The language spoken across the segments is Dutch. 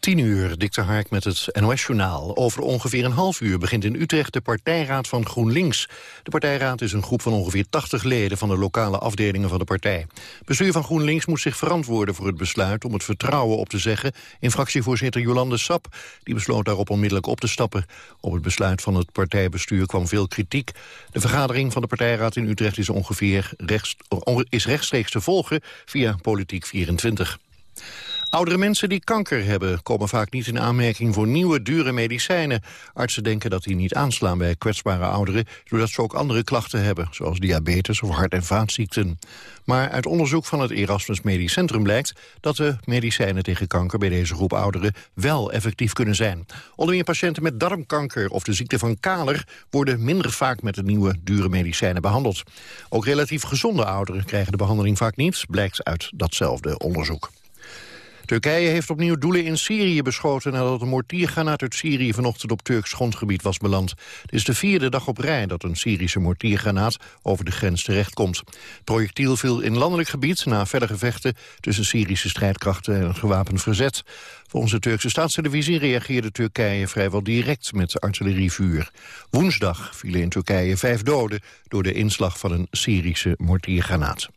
10 uur, Dikter Hark met het NOS-journaal. Over ongeveer een half uur begint in Utrecht de partijraad van GroenLinks. De partijraad is een groep van ongeveer 80 leden van de lokale afdelingen van de partij. Bestuur van GroenLinks moet zich verantwoorden voor het besluit om het vertrouwen op te zeggen in fractievoorzitter Jolande Sap. Die besloot daarop onmiddellijk op te stappen. Op het besluit van het partijbestuur kwam veel kritiek. De vergadering van de partijraad in Utrecht is ongeveer rechts, is rechtstreeks te volgen via Politiek 24. Oudere mensen die kanker hebben komen vaak niet in aanmerking voor nieuwe dure medicijnen. Artsen denken dat die niet aanslaan bij kwetsbare ouderen, doordat ze ook andere klachten hebben, zoals diabetes of hart- en vaatziekten. Maar uit onderzoek van het Erasmus Medisch Centrum blijkt dat de medicijnen tegen kanker bij deze groep ouderen wel effectief kunnen zijn. Onder meer patiënten met darmkanker of de ziekte van Kaler worden minder vaak met de nieuwe dure medicijnen behandeld. Ook relatief gezonde ouderen krijgen de behandeling vaak niet, blijkt uit datzelfde onderzoek. Turkije heeft opnieuw doelen in Syrië beschoten... nadat een mortiergranaat uit Syrië vanochtend op Turks grondgebied was beland. Het is de vierde dag op rij dat een Syrische mortiergranaat over de grens terechtkomt. Het projectiel viel in landelijk gebied na verder gevechten... tussen Syrische strijdkrachten en het gewapend verzet. Volgens de Turkse staatstelevisie reageerde Turkije vrijwel direct met artillerievuur. Woensdag vielen in Turkije vijf doden door de inslag van een Syrische mortiergranaat.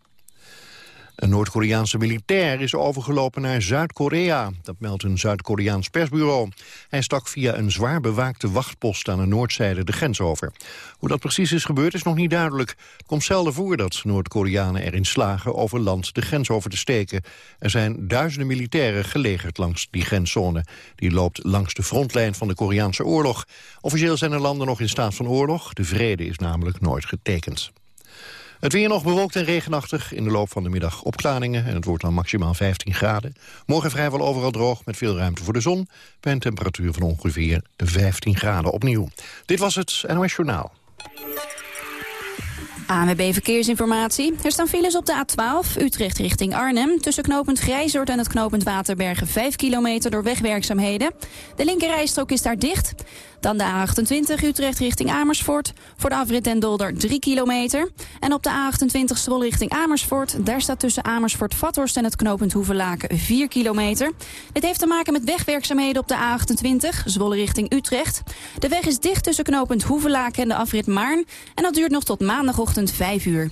Een Noord-Koreaanse militair is overgelopen naar Zuid-Korea. Dat meldt een Zuid-Koreaans persbureau. Hij stak via een zwaar bewaakte wachtpost aan de noordzijde de grens over. Hoe dat precies is gebeurd is nog niet duidelijk. Komt zelden voor dat Noord-Koreanen erin slagen over land de grens over te steken. Er zijn duizenden militairen gelegerd langs die grenszone. Die loopt langs de frontlijn van de Koreaanse oorlog. Officieel zijn er landen nog in staat van oorlog. De vrede is namelijk nooit getekend. Het weer nog bewolkt en regenachtig. In de loop van de middag opklaringen en het wordt dan maximaal 15 graden. Morgen vrijwel overal droog met veel ruimte voor de zon... bij een temperatuur van ongeveer 15 graden opnieuw. Dit was het NOS Journaal. ANWB Verkeersinformatie. Er staan files op de A12, Utrecht richting Arnhem. Tussen knooppunt Grijzoord en het knooppunt Waterbergen 5 kilometer door wegwerkzaamheden. De linkerrijstrook is daar dicht. Dan de A28 Utrecht richting Amersfoort. Voor de afrit Den Dolder 3 kilometer. En op de A28 Zwolle richting Amersfoort. Daar staat tussen Amersfoort, Vathorst en het knooppunt Hoevelaken 4 kilometer. Dit heeft te maken met wegwerkzaamheden op de A28 Zwolle richting Utrecht. De weg is dicht tussen knooppunt Hoevelaken en de afrit Maarn. En dat duurt nog tot maandagochtend 5 uur.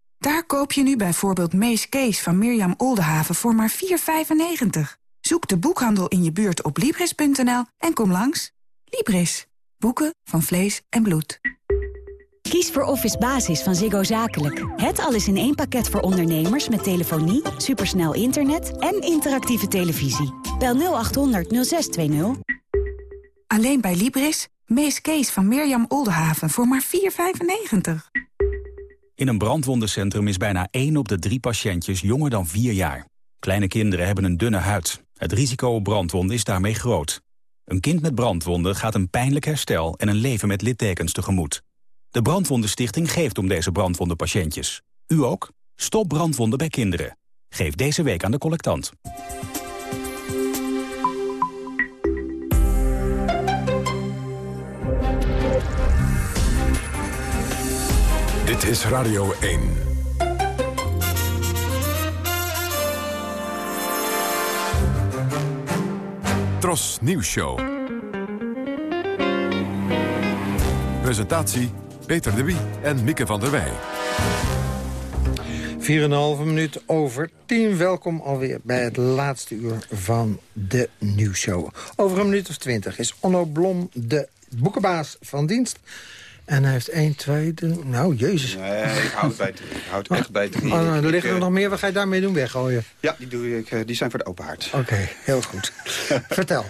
Daar koop je nu bijvoorbeeld Mees Kees van Mirjam Oldenhaven voor maar 4,95. Zoek de boekhandel in je buurt op Libris.nl en kom langs. Libris. Boeken van vlees en bloed. Kies voor Office Basis van Ziggo Zakelijk. Het alles in één pakket voor ondernemers met telefonie, supersnel internet en interactieve televisie. Bel 0800 0620. Alleen bij Libris. Mees Kees van Mirjam Oldenhaven voor maar 4,95. In een brandwondencentrum is bijna 1 op de 3 patiëntjes jonger dan 4 jaar. Kleine kinderen hebben een dunne huid. Het risico op brandwonden is daarmee groot. Een kind met brandwonden gaat een pijnlijk herstel en een leven met littekens tegemoet. De Brandwondenstichting geeft om deze brandwondenpatiëntjes. U ook? Stop brandwonden bij kinderen. Geef deze week aan de collectant. Dit is Radio 1. Tros Nieuws Show. Presentatie Peter de Wie en Mieke van der Wij. 4,5 minuut over 10. Welkom alweer bij het laatste uur van de nieuwsshow. Over een minuut of 20 is Onno Blom de boekenbaas van dienst. En hij heeft 1, 2, 3... Nou, jezus. Nee, ik houd, bij, ik houd echt bij drie. Oh, nou, er liggen er nog meer. Wat ga je daarmee doen? Weggooien? Ja, die, doe ik, eh, die zijn voor de open haard. Oké, heel goed. Vertel.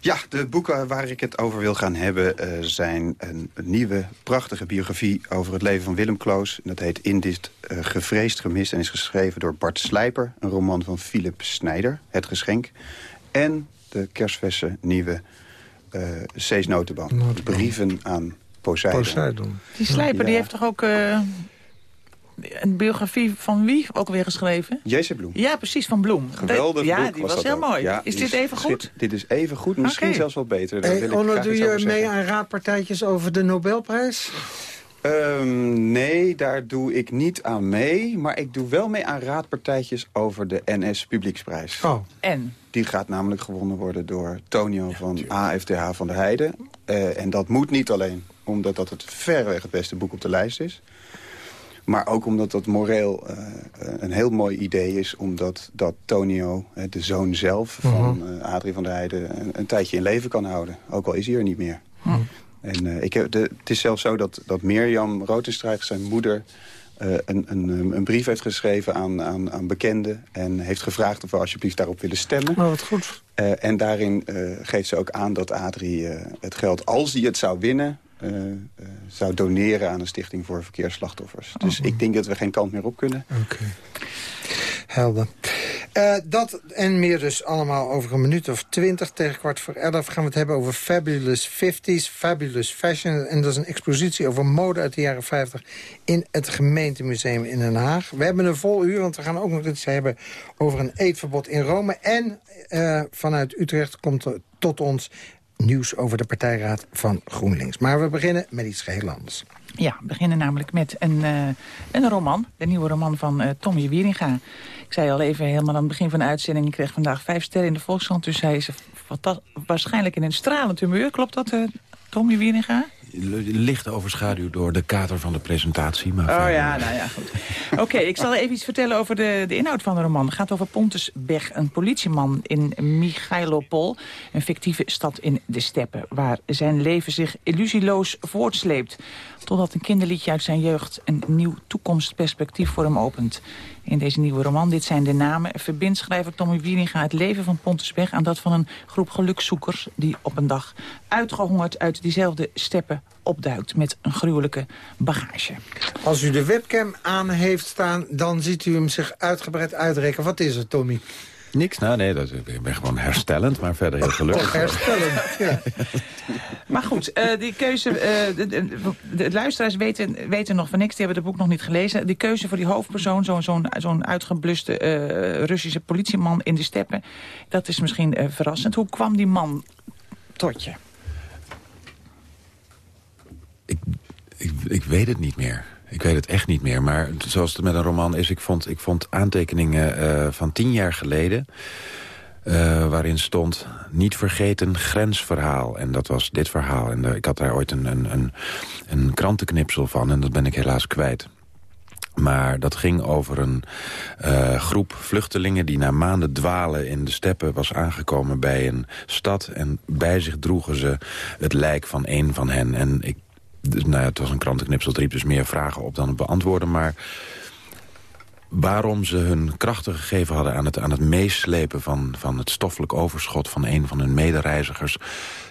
Ja, de boeken waar ik het over wil gaan hebben... Uh, zijn een, nieuwe, prachtige biografie over het leven van Willem Kloos. Dat heet In dit uh, gevreesd gemist en is geschreven door Bart Slijper. Een roman van Philip Snijder, Het Geschenk. En de kerstverse nieuwe uh, Cees Notenban. Brieven aan Poseidon. Poseidon. Die Slijper die heeft toch ook een biografie van wie ook weer geschreven? J.C. Bloem. Ja, precies, van Bloem. Geweldig Ja, die was, heel mooi. Ja, is dit even goed? Dit is even goed, misschien zelfs wel beter. Daar hey, Onno, doe je mee aan raadpartijtjes over de Nobelprijs? Um, nee, daar doe ik niet aan mee. Maar ik doe wel mee aan raadpartijtjes over de NS Publieksprijs. Oh. En? Die gaat namelijk gewonnen worden door Tonio van AFTH van der Heijden. Uh, en dat moet niet alleen omdat dat het verreweg het beste boek op de lijst is. Maar ook omdat dat moreel uh, een heel mooi idee is... omdat dat Tonio, de zoon zelf van uh, Adrie van der Heijden... Een, een, tijdje in leven kan houden. Ook al is hij er niet meer. -huh. En ik heb de, het is zelfs zo dat, dat Mirjam Rotenstrijk, zijn moeder... een, een, een, brief heeft geschreven aan, aan, aan bekenden... en heeft gevraagd of we alsjeblieft daarop willen stemmen. Oh, wat goed. en daarin geeft ze ook aan dat Adrie het geld, als hij het zou winnen... Uh, uh, zou doneren aan een stichting voor verkeersslachtoffers. Oh. Dus ik denk dat we geen kant meer op kunnen. Oké. Okay. Helder. Uh, dat en meer dus allemaal over een minuut of twintig. Tegen kwart voor elf gaan we het hebben over Fabulous 50s, Fabulous Fashion. En dat is een expositie over mode uit de jaren 50 in het gemeentemuseum in Den Haag. We hebben een vol uur, want we gaan ook nog iets hebben over een eetverbod in Rome. En vanuit Utrecht komt er tot ons nieuws over de partijraad van GroenLinks. Maar we beginnen met iets geheel anders. Ja, we beginnen namelijk met een, uh, een roman. De nieuwe roman van uh, Tommy Wieringa. Ik zei al even helemaal aan het begin van de uitzending... ik kreeg vandaag vijf sterren in de Volkskrant. Dus hij is waarschijnlijk in een stralend humeur. Klopt dat, uh, Tommy Wieringa? Licht overschaduwd door de kater van de presentatie. Maar oh ja, nou ja, goed. Oké, okay, ik zal even iets vertellen over de, de inhoud van de roman. Het gaat over Pontus Beg, een politieman in Michailopol. Een fictieve stad in de steppen. Waar zijn leven zich illusieloos voortsleept. Totdat een kinderliedje uit zijn jeugd een nieuw toekomstperspectief voor hem opent. In deze nieuwe roman, dit zijn de namen, verbindt schrijver Tommy Wieringa het leven van Pontus Beg aan dat van een groep gelukzoekers die op een dag uitgehongerd uit diezelfde steppen opduikt met een gruwelijke bagage. Als u de webcam aan heeft staan, dan ziet u hem zich uitgebreid uitrekken. Wat is het, Tommy? Niks, nou nee, dat, ik ben gewoon herstellend, maar verder heel gelukkig. Oh, herstellend, ja. maar goed, uh, die keuze, uh, de, de, de, luisteraars weten, weten nog van niks, die hebben het boek nog niet gelezen. Die keuze voor die hoofdpersoon, zo'n zo'n zo'n uitgebluste uh, Russische politieman in de steppen, dat is misschien verrassend. Hoe kwam die man tot je? Ik, ik, ik weet het niet meer. Ik weet het echt niet meer. Maar zoals het met een roman is... ik vond, ik vond aantekeningen uh, van tien jaar geleden... Uh, waarin stond niet vergeten grensverhaal. En dat was dit verhaal. En uh, ik had daar ooit een, een, een, een krantenknipsel van. En dat ben ik helaas kwijt. Maar dat ging over een groep vluchtelingen die na maanden dwalen in de steppen was aangekomen bij een stad. En bij zich droegen ze het lijk van een van hen. En ik dus, nou ja, het was een krantenknipsel, het riep dus meer vragen op dan het beantwoorden. Maar waarom ze hun krachten gegeven hadden aan het, aan het meeslepen van, van het stoffelijk overschot van een van hun medereizigers,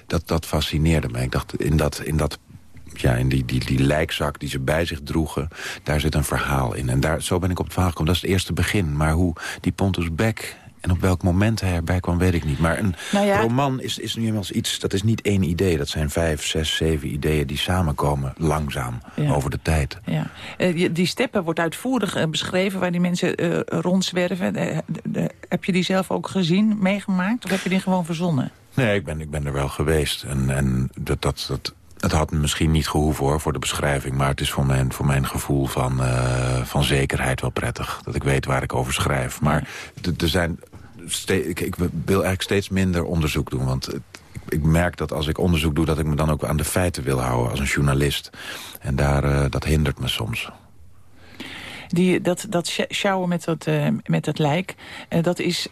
dat, dat fascineerde me. Ik dacht, in dat, in dat ja, in die, die, die lijkzak die ze bij zich droegen, daar zit een verhaal in. En daar, zo ben ik op het verhaal gekomen. Dat is het eerste begin. Maar hoe die Pontus Beck en op welk moment hij erbij kwam, weet ik niet. Maar een nou ja. roman is, is nu eenmaal iets... dat is niet één idee. Dat zijn vijf, zes, zeven ideeën die samenkomen langzaam ja. over de tijd. Ja. Uh, die steppen wordt uitvoerig uh, beschreven... waar die mensen uh, rondzwerven. De, de, heb je die zelf ook gezien, meegemaakt? Of heb je die gewoon verzonnen? Nee, ik ben, ik ben er wel geweest. En, en dat... dat, dat het had misschien niet gehoeven hoor, voor de beschrijving... maar het is voor mijn, voor mijn gevoel van, uh, van zekerheid wel prettig. Dat ik weet waar ik over schrijf. Maar er zijn ik, ik, wil eigenlijk steeds minder onderzoek doen. Want het, ik merk dat als ik onderzoek doe... dat ik me dan ook aan de feiten wil houden als een journalist. En daar, uh, dat hindert me soms. Die, dat, dat sjouwen met dat, uh, met dat lijk, uh, dat is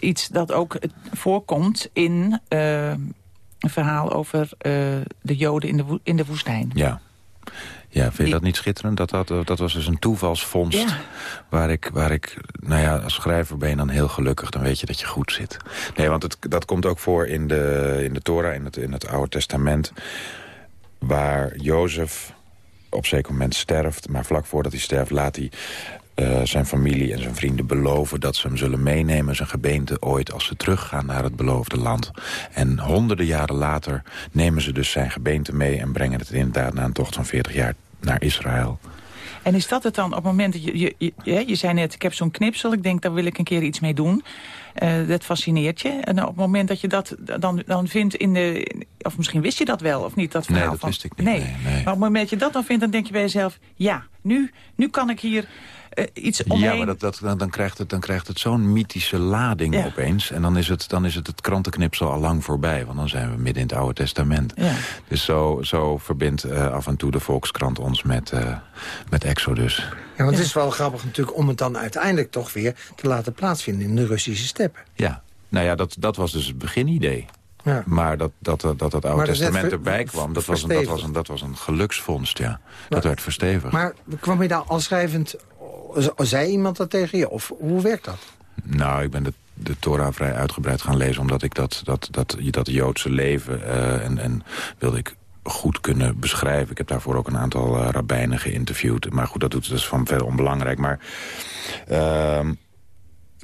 iets dat ook voorkomt in een verhaal over de joden in de, in de woestijn. Ja. Ja, vind je dat niet schitterend? Dat, dat, dat was dus een toevalsvondst Ja. waar, ik, waar ik, nou ja, als schrijver ben je dan heel gelukkig. Dan weet je dat je goed zit. Nee, want het, dat komt ook voor in de, in de Torah, in het, in het Oude Testament... waar Jozef op zeker moment sterft. Maar vlak voordat hij sterft laat hij eh, zijn familie en zijn vrienden beloven... dat ze hem zullen meenemen, zijn gebeente ooit... als ze teruggaan naar het beloofde land. En honderden jaren later nemen ze dus zijn gebeente mee... en brengen het inderdaad na een tocht van 40 jaar naar Israël. En is dat het dan op het moment dat je... Je, je, je, zei net, ik heb zo'n knipsel, ik denk daar wil ik een keer iets mee doen. Eh, dat fascineert je. En op het moment dat je dat dan, dan vindt in de... Of misschien wist je dat wel, of niet? Dat Nee, verhaal dat van, wist ik niet, Nee. nee, nee. Maar op het moment dat je dat dan vindt, dan denk je bij jezelf... Ja, nu, nu kan ik hier eh, iets omheen... Ja, maar dat, dat, dan, dan krijgt het, dan krijgt het zo'n mythische lading Ja. opeens. En dan is, het, dan is het het krantenknipsel al lang voorbij. Want dan zijn we midden in het Oude Testament. Ja. Dus zo, zo verbindt eh, af en toe de Volkskrant ons met, eh, met Exodus. Ja, want het is wel grappig natuurlijk om het dan uiteindelijk toch weer te laten plaatsvinden in de Russische steppen. Ja, nou ja, dat, dat was dus het beginidee. Ja. Maar dat dat, dat, dat het Oude Maar Testament erbij kwam, dat was, een, dat, was een, dat was een geluksvondst, ja. Dat werd verstevigd. Maar kwam je daar al schrijvend, zei iemand dat tegen je? Of hoe werkt dat? Nou, ik ben de, de Torah vrij uitgebreid gaan lezen... omdat ik dat, dat, dat, dat Joodse leven eh, en, en wilde ik goed kunnen beschrijven. Ik heb daarvoor ook een aantal eh, rabbijnen geïnterviewd. Maar goed, dat doet dus van verder onbelangrijk. Maar... ehm,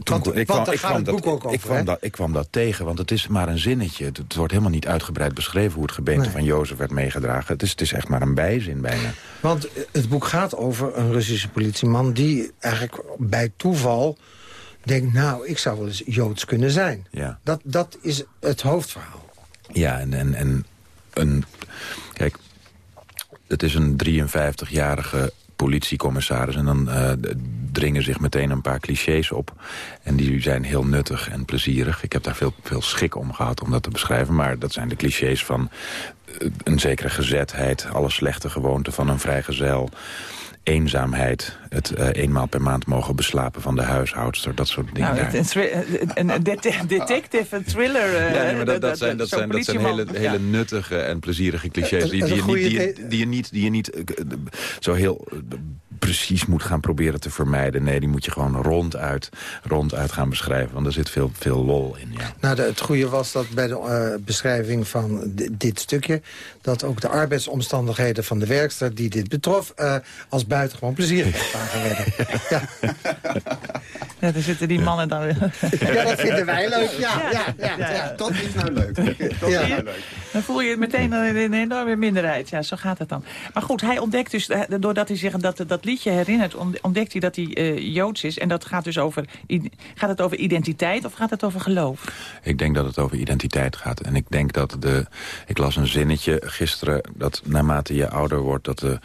toen, Want- ik, kwam, ik, kwam het dat, boek ook over, ik, kwam dat, ik kwam dat tegen, want het is maar een zinnetje. Het, het wordt helemaal niet uitgebreid beschreven hoe het gebeente Nee. van Jozef werd meegedragen. Het is, het is echt maar een bijzin bijna. Want het boek gaat over een Russische politieman... die eigenlijk bij toeval denkt... nou, ik zou wel eens Joods kunnen zijn. Ja. Dat, dat is het hoofdverhaal. Ja, en, en, en een... Kijk, het is een 53-jarige politiecommissaris... en dan eh, dringen zich meteen een paar clichés op. En die zijn heel nuttig en plezierig. Ik heb daar veel, veel schik om gehad om dat te beschrijven. Maar dat zijn de clichés van eh, een zekere gezetheid... alle slechte gewoonten van een vrijgezel... eenzaamheid, het eh, eenmaal per maand mogen beslapen van de huishoudster... dat soort dingen Nou, een, een, een det- detective, een thriller. eh, Ja, nee, maar dat, dat zijn, dat zijn, dat zijn hele, hele nuttige en plezierige clichés... Die, je, niet, die, je, the- die, je niet, die je niet eh, eh, zo heel eh, precies moet gaan proberen te vermijden. Nee, die moet je gewoon ronduit, ronduit gaan beschrijven. Want er zit veel, veel lol in, ja. Nou, de- het goede was dat bij de eh, beschrijving van di- dit stukje... dat ook de arbeidsomstandigheden van de werkster die dit betrof... eh, als buitengewoon plezierig ervaren werden. Ja. Ja, daar zitten die mannen dan weer. ja, dat vinden wij leuk. Ja, ja, ja, ja. Dat is nou leuk. Dat Ja. is nou leuk. Dan voel je het meteen een een enorme minderheid. Ja, zo gaat het dan. Maar goed, hij ontdekt dus, eh, doordat hij zich dat, dat liedje herinnert... ont- ontdekt hij dat hij eh, Joods is. En dat gaat dus over... Gaat het over identiteit of gaat het over geloof? Ik denk dat het over identiteit gaat. En ik denk dat de... Ik las een zinnetje gisteren... dat naarmate je ouder wordt... dat de,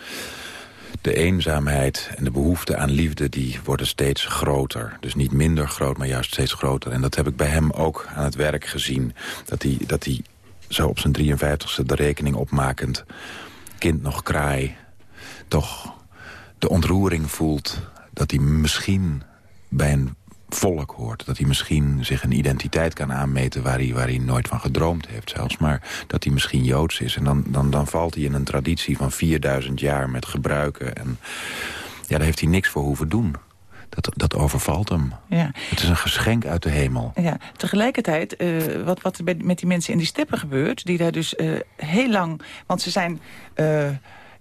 de eenzaamheid en de behoefte aan liefde... die worden steeds groter. Dus niet minder groot, maar juist steeds groter. En dat heb ik bij hem ook aan het werk gezien. Dat hij, dat hij zo op zijn 53ste de rekening opmakend... kind nog kraai... toch de ontroering voelt... dat hij misschien bij een volk hoort. Dat hij misschien zich een identiteit kan aanmeten... waar hij, waar hij nooit van gedroomd heeft zelfs. Maar dat hij misschien Joods is. En dan, dan, dan valt hij in een traditie van 4000 jaar met gebruiken. En ja, daar heeft hij niks voor hoeven doen. Dat, dat overvalt hem. Ja. Het is een geschenk uit de hemel. Ja, tegelijkertijd, eh, wat, wat er met die mensen in die steppen gebeurt... die daar dus eh, heel lang... Want ze zijn... eh,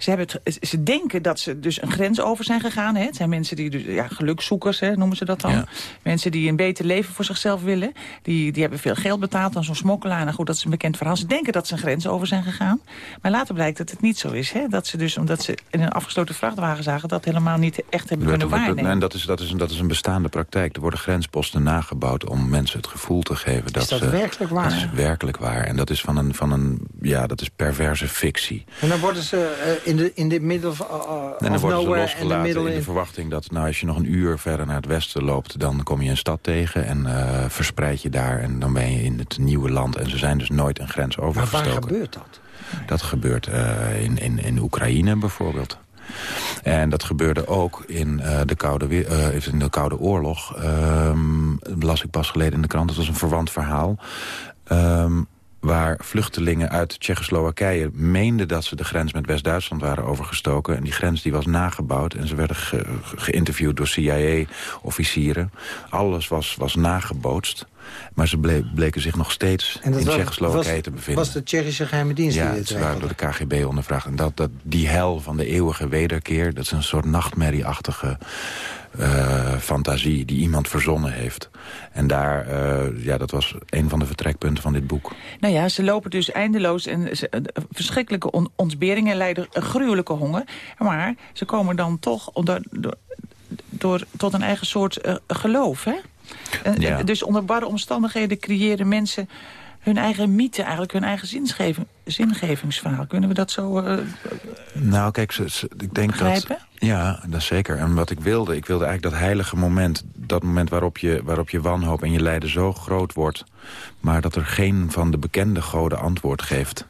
ze, hebben het, ze denken dat ze dus een grens over zijn gegaan. Hè. Het zijn mensen die, dus, ja, gelukzoekers hè, noemen ze dat dan. Ja. Mensen die een beter leven voor zichzelf willen. Die, die hebben veel geld betaald aan zo'n smokkelaar. Nou goed, dat is een bekend verhaal. Ze denken dat ze een grens over zijn gegaan. Maar later blijkt dat het niet zo is. Hè. Dat ze dus, omdat ze in een afgesloten vrachtwagen zagen... dat helemaal niet echt hebben kunnen waarnemen. En dat is, dat, is een, dat is een bestaande praktijk. Er worden grensposten nagebouwd om mensen het gevoel te geven... dat Is dat ze, werkelijk waar? Dat is werkelijk waar. En dat is van een, van een ja, dat is perverse fictie. En dan worden ze eh, in de, in de middel of, uh, En dan of worden ze losgelaten in de in. verwachting dat nou, als je nog een uur verder naar het westen loopt... dan kom je een stad tegen en eh, verspreid je daar en dan ben je in het nieuwe land. En ze zijn dus nooit een grens Maar waar overgestoken. gebeurt dat? Dat gebeurt eh, in, in, in Oekraïne bijvoorbeeld. En dat gebeurde ook in, eh, de, Koude, eh, in de Koude Oorlog. Ehm, las ik pas geleden in de krant. Dat was een verwant verhaal. Ehm, waar vluchtelingen uit Tsjechoslowakije meenden dat ze de grens met West-Duitsland waren overgestoken. En die grens die was nagebouwd en ze werden ge geïnterviewd door CIA-officieren. Alles was, was nagebootst. Maar ze ble bleken zich nog steeds in Tsjechoslowakije te bevinden. Was de Tsjechische geheime dienst ja, die dit ze waren door de KGB ondervraagd. En dat, dat, die hel van de eeuwige wederkeer... dat is een soort nachtmerrieachtige uh, fantasie die iemand verzonnen heeft. En daar, uh, ja, dat was een van de vertrekpunten van dit boek. Nou ja, ze lopen dus eindeloos en ze, uh, verschrikkelijke on ontberingen leiden een gruwelijke honger. Maar ze komen dan toch door, door, door tot een eigen soort geloof, hè? Ja. Dus onder barre omstandigheden creëren mensen hun eigen mythe, eigenlijk hun eigen zingeving, zingevingsverhaal. Kunnen we dat zo uh, Nou, kijk, ze, ze, ik denk begrijpen? dat... Ja, dat zeker. En wat ik wilde, ik wilde eigenlijk dat heilige moment... dat moment waarop je, waarop je wanhoop en je lijden zo groot wordt... maar dat er geen van de bekende goden antwoord geeft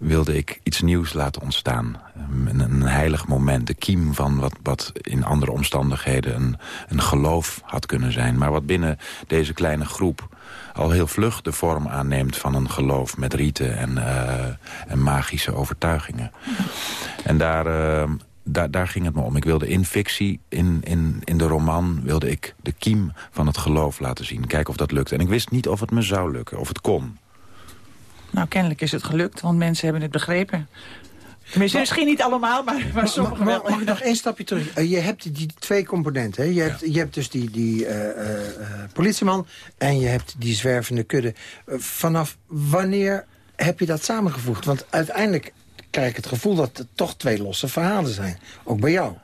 wilde ik iets nieuws laten ontstaan. Een, een, heilig moment, de kiem van wat, wat in andere omstandigheden een, een geloof had kunnen zijn. Maar wat binnen deze kleine groep al heel vlug de vorm aanneemt van een geloof met rieten en, uh, en magische overtuigingen. En daar, uh, daar, daar ging het me om. Ik wilde in fictie, in, in, in de roman, wilde ik de kiem van het geloof laten zien. Kijken of dat lukte. En ik wist niet of het me zou lukken, of het kon. Nou, kennelijk is het gelukt, want mensen hebben het begrepen. Tenminste, maar, misschien niet allemaal, maar, maar sommigen wel. Mag ik nog één stapje terug? Uh, je hebt die twee componenten. Hè? Je, hebt, je hebt dus die, die uh, uh, politieman en je hebt die zwervende kudde. vanaf wanneer heb je dat samengevoegd? Want uiteindelijk krijg ik het gevoel dat het toch twee losse verhalen zijn. Ook bij jou.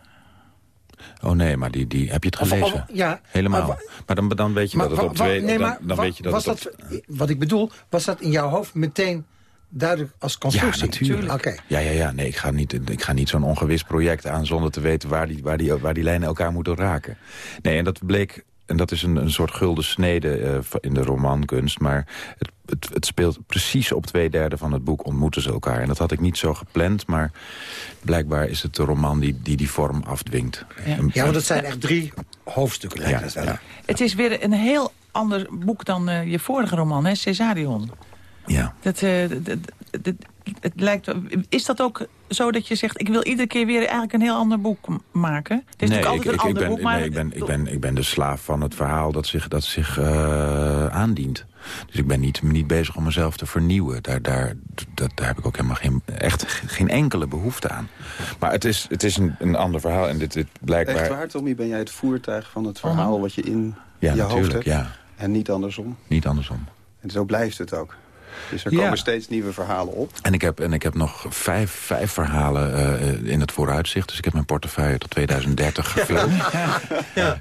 Oh nee, maar die, die heb je het gelezen? Of, of, ja. Helemaal. Maar, maar dan, dan weet je maar, dat het op twee... Nee, maar, dan, dan weet je dat was het dat. Wat ik bedoel, was dat in jouw hoofd meteen duidelijk als constructie? Ja, natuurlijk. Okay. Ja, ja, ja. Nee, ik ga niet, ik ga niet zo'n ongewis project aan... zonder te weten waar die, waar, die, waar die lijnen elkaar moeten raken. Nee, en dat bleek... En dat is een, een soort gulden snede uh, in de romankunst. Maar het, het, het, speelt precies op twee derde van het boek ontmoeten ze elkaar. En dat had ik niet zo gepland, maar blijkbaar is het de roman die die, die vorm afdwingt. Ja, ja want het zijn echt drie hoofdstukken. Ja, ja. Het is weer een heel ander boek dan uh, je vorige roman, hè, Cesarion. Ja. Dat, uh, dat, dat, het lijkt, is dat ook zo dat je zegt... ik wil iedere keer weer eigenlijk een heel ander boek maken? Het is nee, natuurlijk altijd ik, een ik, ander ik ben, boek, maar... Nee, ik ben, ik, ben, ik ben de slaaf van het verhaal dat zich, dat zich uh, aandient. Dus ik ben niet, niet bezig om mezelf te vernieuwen. Daar, daar, dat, daar heb ik ook helemaal geen, echt geen enkele behoefte aan. Maar het is, het is een, een ander verhaal. En dit, dit blijkbaar... Echt waar, Tommy? Ben jij het voertuig van het verhaal oh. wat je in ja, je hoofd hebt? Ja, En niet andersom? Niet andersom. En zo blijft het ook? Dus er komen ja. steeds nieuwe verhalen op. En ik heb, en ik heb nog vijf, vijf verhalen uh, in het vooruitzicht. Dus ik heb mijn portefeuille tot 2030 gevuld. ja. ja.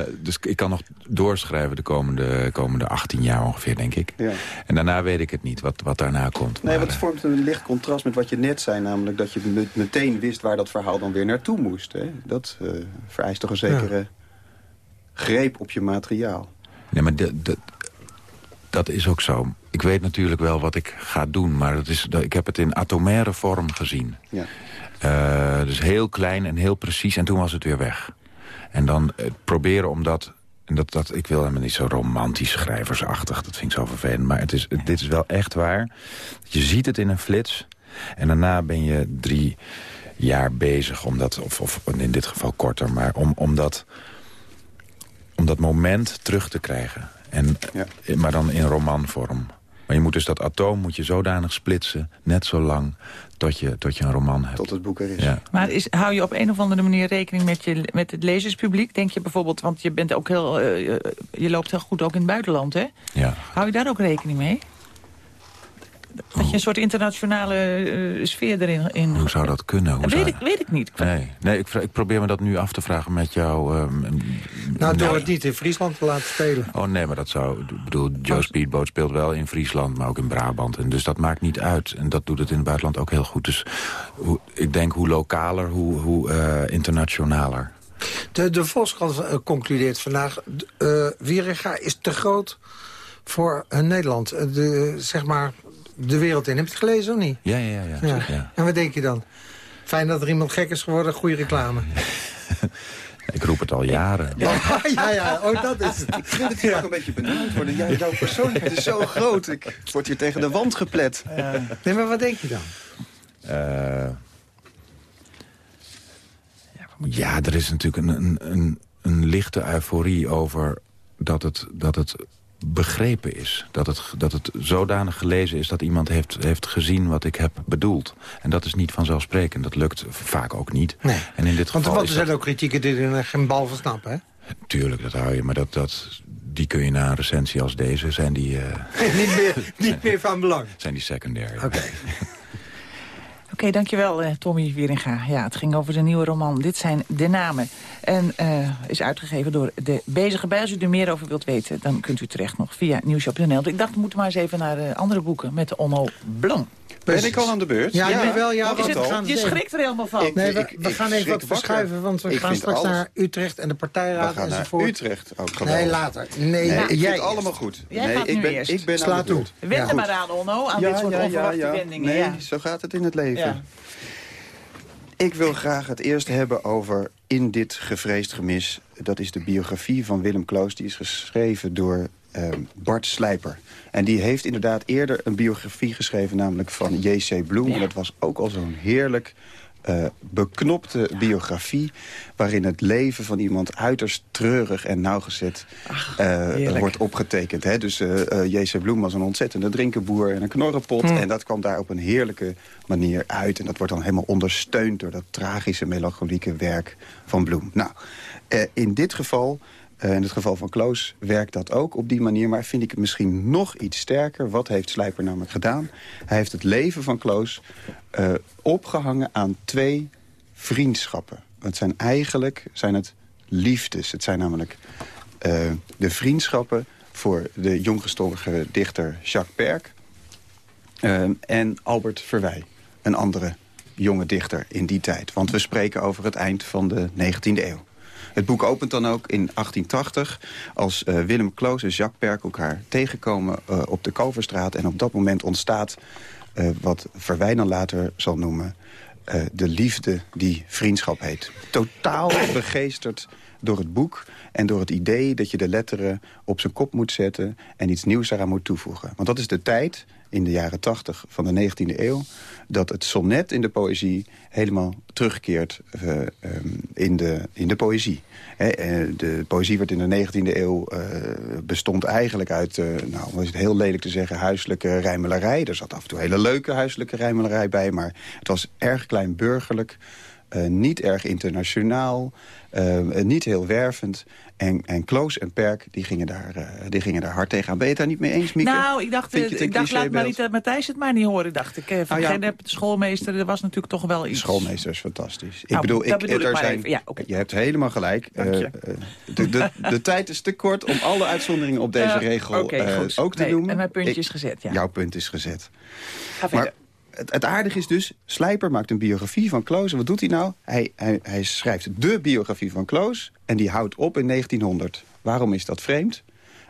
uh, dus ik kan nog doorschrijven de komende, komende 18 jaar ongeveer, denk ik. Ja. En daarna weet ik het niet, wat, wat daarna komt. Nee, maar het vormt een licht contrast met wat je net zei. Namelijk dat je meteen wist waar dat verhaal dan weer naartoe moest. Hè? Dat uh, vereist toch een zekere greep op je materiaal. Nee, maar de, de, dat is ook zo. Ik weet natuurlijk wel wat ik ga doen, maar dat is, ik heb het in atomaire vorm gezien. Ja. Uh, dus heel klein en heel precies en toen was het weer weg. En dan uh, proberen om dat... En dat, dat, ik wil helemaal niet zo romantisch schrijversachtig, dat vind ik zo vervelend. Maar het is, het, dit is wel echt waar. Je ziet het in een flits en daarna ben je drie jaar bezig om dat... Of, of in dit geval korter, maar om, om, dat, om dat moment terug te krijgen. En, ja. Maar dan in romanvorm. Maar je moet dus dat atoom moet je zodanig splitsen, net zo lang, tot je, tot je een roman hebt. Tot het boek er is. Ja. Maar is, hou je op een of andere manier rekening met, je, met het lezerspubliek? Denk je bijvoorbeeld, want je, bent ook heel, uh, je loopt heel goed ook in het buitenland, hè? Ja. Hou je daar ook rekening mee? Dat je een soort internationale uh, sfeer erin... In... Hoe zou dat kunnen? Hoe weet, zou... ik, weet ik niet. Nee, nee ik, ik, probeer me dat nu af te vragen met jou. Um, nou, door het niet in Friesland te laten spelen. Oh nee, maar dat zou... Ik bedoel, Joe Speedboat speelt wel in Friesland, maar ook in Brabant. En dus dat maakt niet uit. En dat doet het in het buitenland ook heel goed. Dus hoe, ik denk hoe lokaler, hoe, hoe uh, internationaler. De, de Volkskrant uh, concludeert vandaag... Uh, Wieringa is te groot voor Nederland. De, zeg maar de wereld in. Heb je het gelezen of niet? Ja, ja, ja. ja. ja. En wat denk je dan? Fijn dat er iemand gek is geworden, goede reclame. Ik roep het al jaren. Ja, ja, ja. Oh, dat is het. Ik vind het hier ook een beetje benauwd worden. Jij, jouw persoonlijkheid is zo groot. Ik word hier tegen de wand geplet. Nee, maar wat denk je dan? Eh, ja, er is natuurlijk een, een, een, een lichte euforie over dat het, dat het begrepen is. Dat het, dat het zodanig gelezen is dat iemand heeft, heeft gezien wat ik heb bedoeld. En dat is niet vanzelfsprekend. Dat lukt vaak ook niet. Nee. En in dit Want, geval want er zijn dat- ook kritieken die er geen bal van snappen, hè? Tuurlijk, dat hou je. Maar dat, dat, die kun je na een recensie als deze... zijn die, eh, niet, meer, niet meer van belang. zijn die secundair. Oké. Oké, dankjewel eh, Tommy Wieringa. Ja, het ging over zijn nieuwe roman Dit zijn de namen. En eh, is uitgegeven door De Bezige Bij. Als u er meer over wilt weten, dan kunt u terecht nog via nieuwshop.nl. Ik dacht, we moeten maar eens even naar eh, andere boeken met Onno Blom. Ben ik al aan de beurt? Ja, nu wel. Ja, Oh, is want het- we gaan je schrikt er helemaal van. Ik- Nee, we, ik- we ik gaan even wat verschuiven, want we Ik gaan straks alles- naar Utrecht en de We partijraad gaan naar enzovoort. Utrecht. Ook geweldig. Nee, later. Nee, Nee, ik vind jij het allemaal goed. Jij nee, gaat ik nu ben, eerst. Ik ben Sla aan de toe. Wend er Ja. maar aan, Onno, aan dit soort onverwachte wendingen. Nee, ja. zo gaat het in het leven. Ja. Ik wil graag het eerst hebben over In dit gevreesd gemis. Dat is de biografie van Willem Kloos. Die is geschreven door Bart Slijper. En die heeft inderdaad eerder een biografie geschreven... namelijk van J.C. Bloem. En dat was ook al zo'n heerlijk... eh, beknopte biografie... waarin het leven van iemand uiterst treurig en nauwgezet eh, wordt opgetekend. Hè? Dus eh, J.C. Bloem was een ontzettende drinkenboer en een knorrenpot. En dat kwam daar op een heerlijke manier uit. En dat wordt dan helemaal ondersteund door dat tragische, melancholieke werk van Bloem. Nou, in dit geval... eh, in het geval van Kloos werkt dat ook op die manier. Maar vind ik het misschien nog iets sterker. Wat heeft Slijper namelijk gedaan? Hij heeft het leven van Kloos eh, opgehangen aan twee vriendschappen. Het zijn eigenlijk zijn het liefdes. Het zijn namelijk eh, de vriendschappen voor de jonggestorven dichter Jacques Perk... en Albert Verwij, een andere jonge dichter in die tijd. Want we spreken over het eind van de 19e eeuw. Het boek opent dan ook in 1880 als eh, Willem Kloos en Jacques Perk elkaar tegenkomen eh, op de Kalverstraat. En op dat moment ontstaat eh, wat Verwij dan later zal noemen de liefde die vriendschap heet. Totaal begeesterd door het boek en door het idee dat je de letteren op zijn kop moet zetten... en iets nieuws eraan moet toevoegen. Want dat is de tijd in de jaren 80 van de 19e eeuw... dat het sonnet in de poëzie helemaal terugkeert eh, ehm, in, de, in de poëzie. Eh, de poëzie werd in de 19e eeuw eh, bestond eigenlijk uit... eh, nou, om het heel lelijk te zeggen, huiselijke rijmelarij. Er zat af en toe hele leuke huiselijke rijmelarij bij... maar het was erg kleinburgerlijk... eh, niet erg internationaal, eh, niet heel wervend. En, en Kloos en Perk die gingen, daar, eh, die gingen daar hard tegen aan. Ben je het daar niet mee eens, Mieke? Nou, ik dacht, eh, ik dacht laat? Marita Matthijs het maar niet horen, dacht ik. Eh, Van ja. Gennep, de schoolmeester, er was natuurlijk toch wel De iets. schoolmeester is fantastisch. Ik Nou, bedoel, ik, bedoel er zijn. Ja, je hebt helemaal gelijk. Je. Eh, eh, de, de, de tijd is te kort om alle uitzonderingen op deze Eh, regel eh, ook te Nee, noemen. en mijn puntje Ik- is gezet, ja. Jouw punt is gezet. Ga verder. Maar het, het aardige is dus, Slijper maakt een biografie van Kloos. En wat doet hij nou? Hij, hij, hij schrijft de biografie van Kloos en die houdt op in 1900. Waarom is dat vreemd?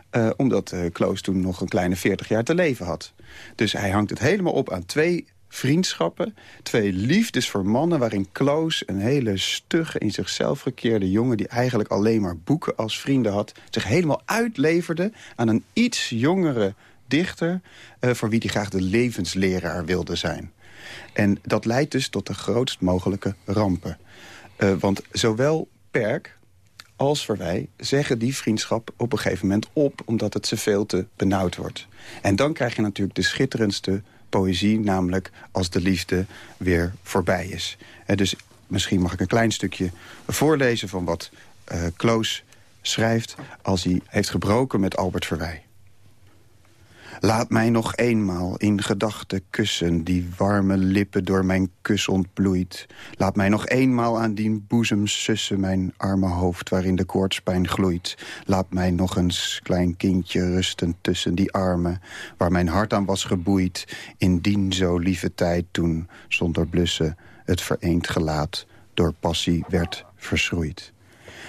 Eh, omdat eh Kloos toen nog een kleine 40 jaar te leven had. Dus hij hangt het helemaal op aan twee vriendschappen. Twee liefdes voor mannen waarin Kloos, een hele stugge, in zichzelf gekeerde jongen... die eigenlijk alleen maar boeken als vrienden had... zich helemaal uitleverde aan een iets jongere dichter... eh, voor wie hij graag de levensleraar wilde zijn. En dat leidt dus tot de grootst mogelijke rampen. Eh, want zowel Perk als Verwij zeggen die vriendschap op een gegeven moment op... omdat het ze veel te benauwd wordt. En dan krijg je natuurlijk de schitterendste poëzie... namelijk als de liefde weer voorbij is. Eh, dus misschien mag ik een klein stukje voorlezen... van wat Kloos schrijft als hij heeft gebroken met Albert Verwij. Laat mij nog eenmaal in gedachten kussen... die warme lippen door mijn kus ontbloeit. Laat mij nog eenmaal aan die boezem sussen... mijn arme hoofd waarin de koortspijn gloeit. Laat mij nog eens, klein kindje, rusten tussen die armen... waar mijn hart aan was geboeid... in dien zo lieve tijd toen, zonder blussen... het vereend gelaat door passie werd verschroeid.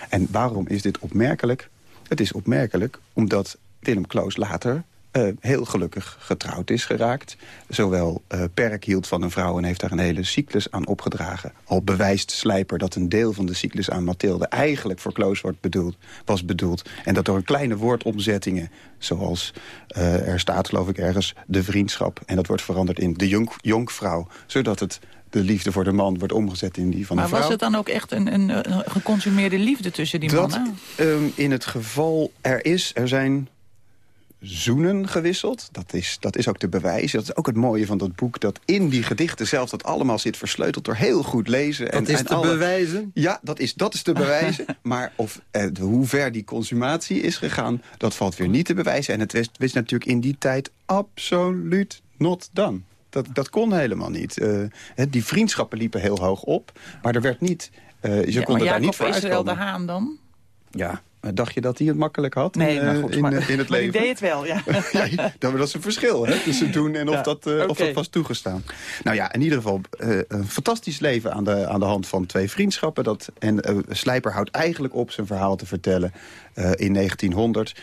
En waarom is dit opmerkelijk? Het is opmerkelijk omdat Willem Kloos later uh, heel gelukkig getrouwd is geraakt. Zowel uh, Perk hield van een vrouw en heeft daar een hele cyclus aan opgedragen. Al bewijst Slijper dat een deel van de cyclus aan Mathilde... eigenlijk voor Kloos wordt bedoeld, was bedoeld. En dat door een kleine woordomzettingen, zoals uh, er staat geloof ik ergens... de vriendschap, en dat wordt veranderd in de jonk, jonkvrouw... zodat het de liefde voor de man wordt omgezet in die van maar de vrouw. Maar was het dan ook echt een, een, een geconsumeerde liefde tussen die dat, mannen? Um, in het geval er is, er zijn zoenen gewisseld. Dat is, dat is ook te bewijzen. Dat is ook het mooie van dat boek. Dat in die gedichten zelf dat allemaal zit versleuteld door heel goed lezen. Dat en, is en te alle... bewijzen? Ja, dat is, dat is te bewijzen. maar of, eh, hoe ver die consumatie is gegaan, dat valt weer niet te bewijzen. En het wist, wist natuurlijk in die tijd absoluut not done. Dat, dat kon helemaal niet. Uh, die vriendschappen liepen heel hoog op. Maar er werd niet... Uh, ze ja, konden daar niet voor Israël de Haan dan? Ja, Dacht je dat hij het makkelijk had nee, in, maar goed, in, maar, in het maar leven? die deed het wel, ja. ja dat is een verschil hè, tussen doen en of, Ja, dat, uh, of dat was toegestaan. Nou ja, in ieder geval uh, een fantastisch leven aan de, aan de hand van twee vriendschappen. Dat, en uh, Slijper houdt eigenlijk op zijn verhaal te vertellen in 1900.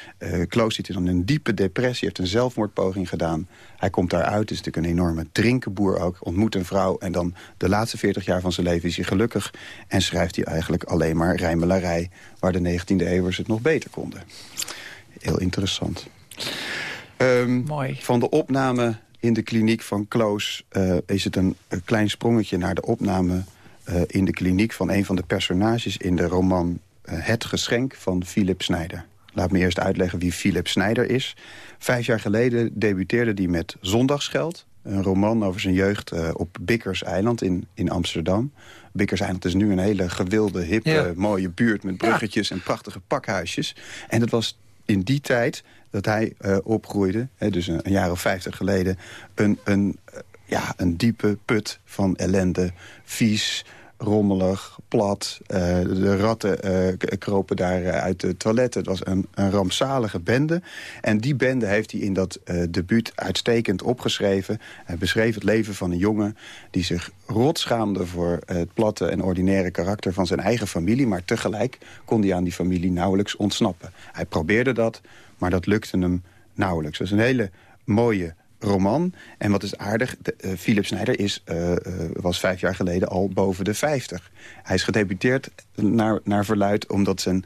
Kloos zit in een diepe depressie, heeft een zelfmoordpoging gedaan. Hij komt daaruit, is natuurlijk een enorme drinkenboer ook. Ontmoet een vrouw en dan de laatste 40 jaar van zijn leven is hij gelukkig. En schrijft hij eigenlijk alleen maar rijmelarij... waar de 19e eeuwers het nog beter konden. Heel interessant. Um, Mooi. Van de opname in de kliniek van Kloos... Uh, is het een, een, klein sprongetje naar de opname uh, in de kliniek... van een van de personages in de roman uh, Het Geschenk van Philip Snijder. Laat me eerst uitleggen wie Philip Snijder is. Vijf jaar geleden debuteerde hij met Zondagsgeld. Een roman over zijn jeugd uh, op Bikkers Eiland in, in Amsterdam. Bikkers Eiland is nu een hele gewilde, hippe, Ja. mooie buurt... met bruggetjes en prachtige pakhuisjes. En dat was in die tijd dat hij uh, opgroeide, hè, dus een, een, jaar of vijftig geleden... een, een, ja, een diepe put van ellende, vies, rommelig, plat. Uh, de ratten uh, kropen daar uh, uit de toiletten. Het was een, een, rampzalige bende. En die bende heeft hij in dat debuut uitstekend opgeschreven. Hij beschreef het leven van een jongen die zich rot schaamde... voor het platte en ordinaire karakter van zijn eigen familie. Maar tegelijk kon hij aan die familie nauwelijks ontsnappen. Hij probeerde dat, maar dat lukte hem nauwelijks. Dat is een hele mooie roman. En wat is aardig, de, uh, Philip Snijder is, uh, uh, was vijf jaar geleden al boven de 50. Hij is gedebuteerd naar, naar verluid omdat zijn,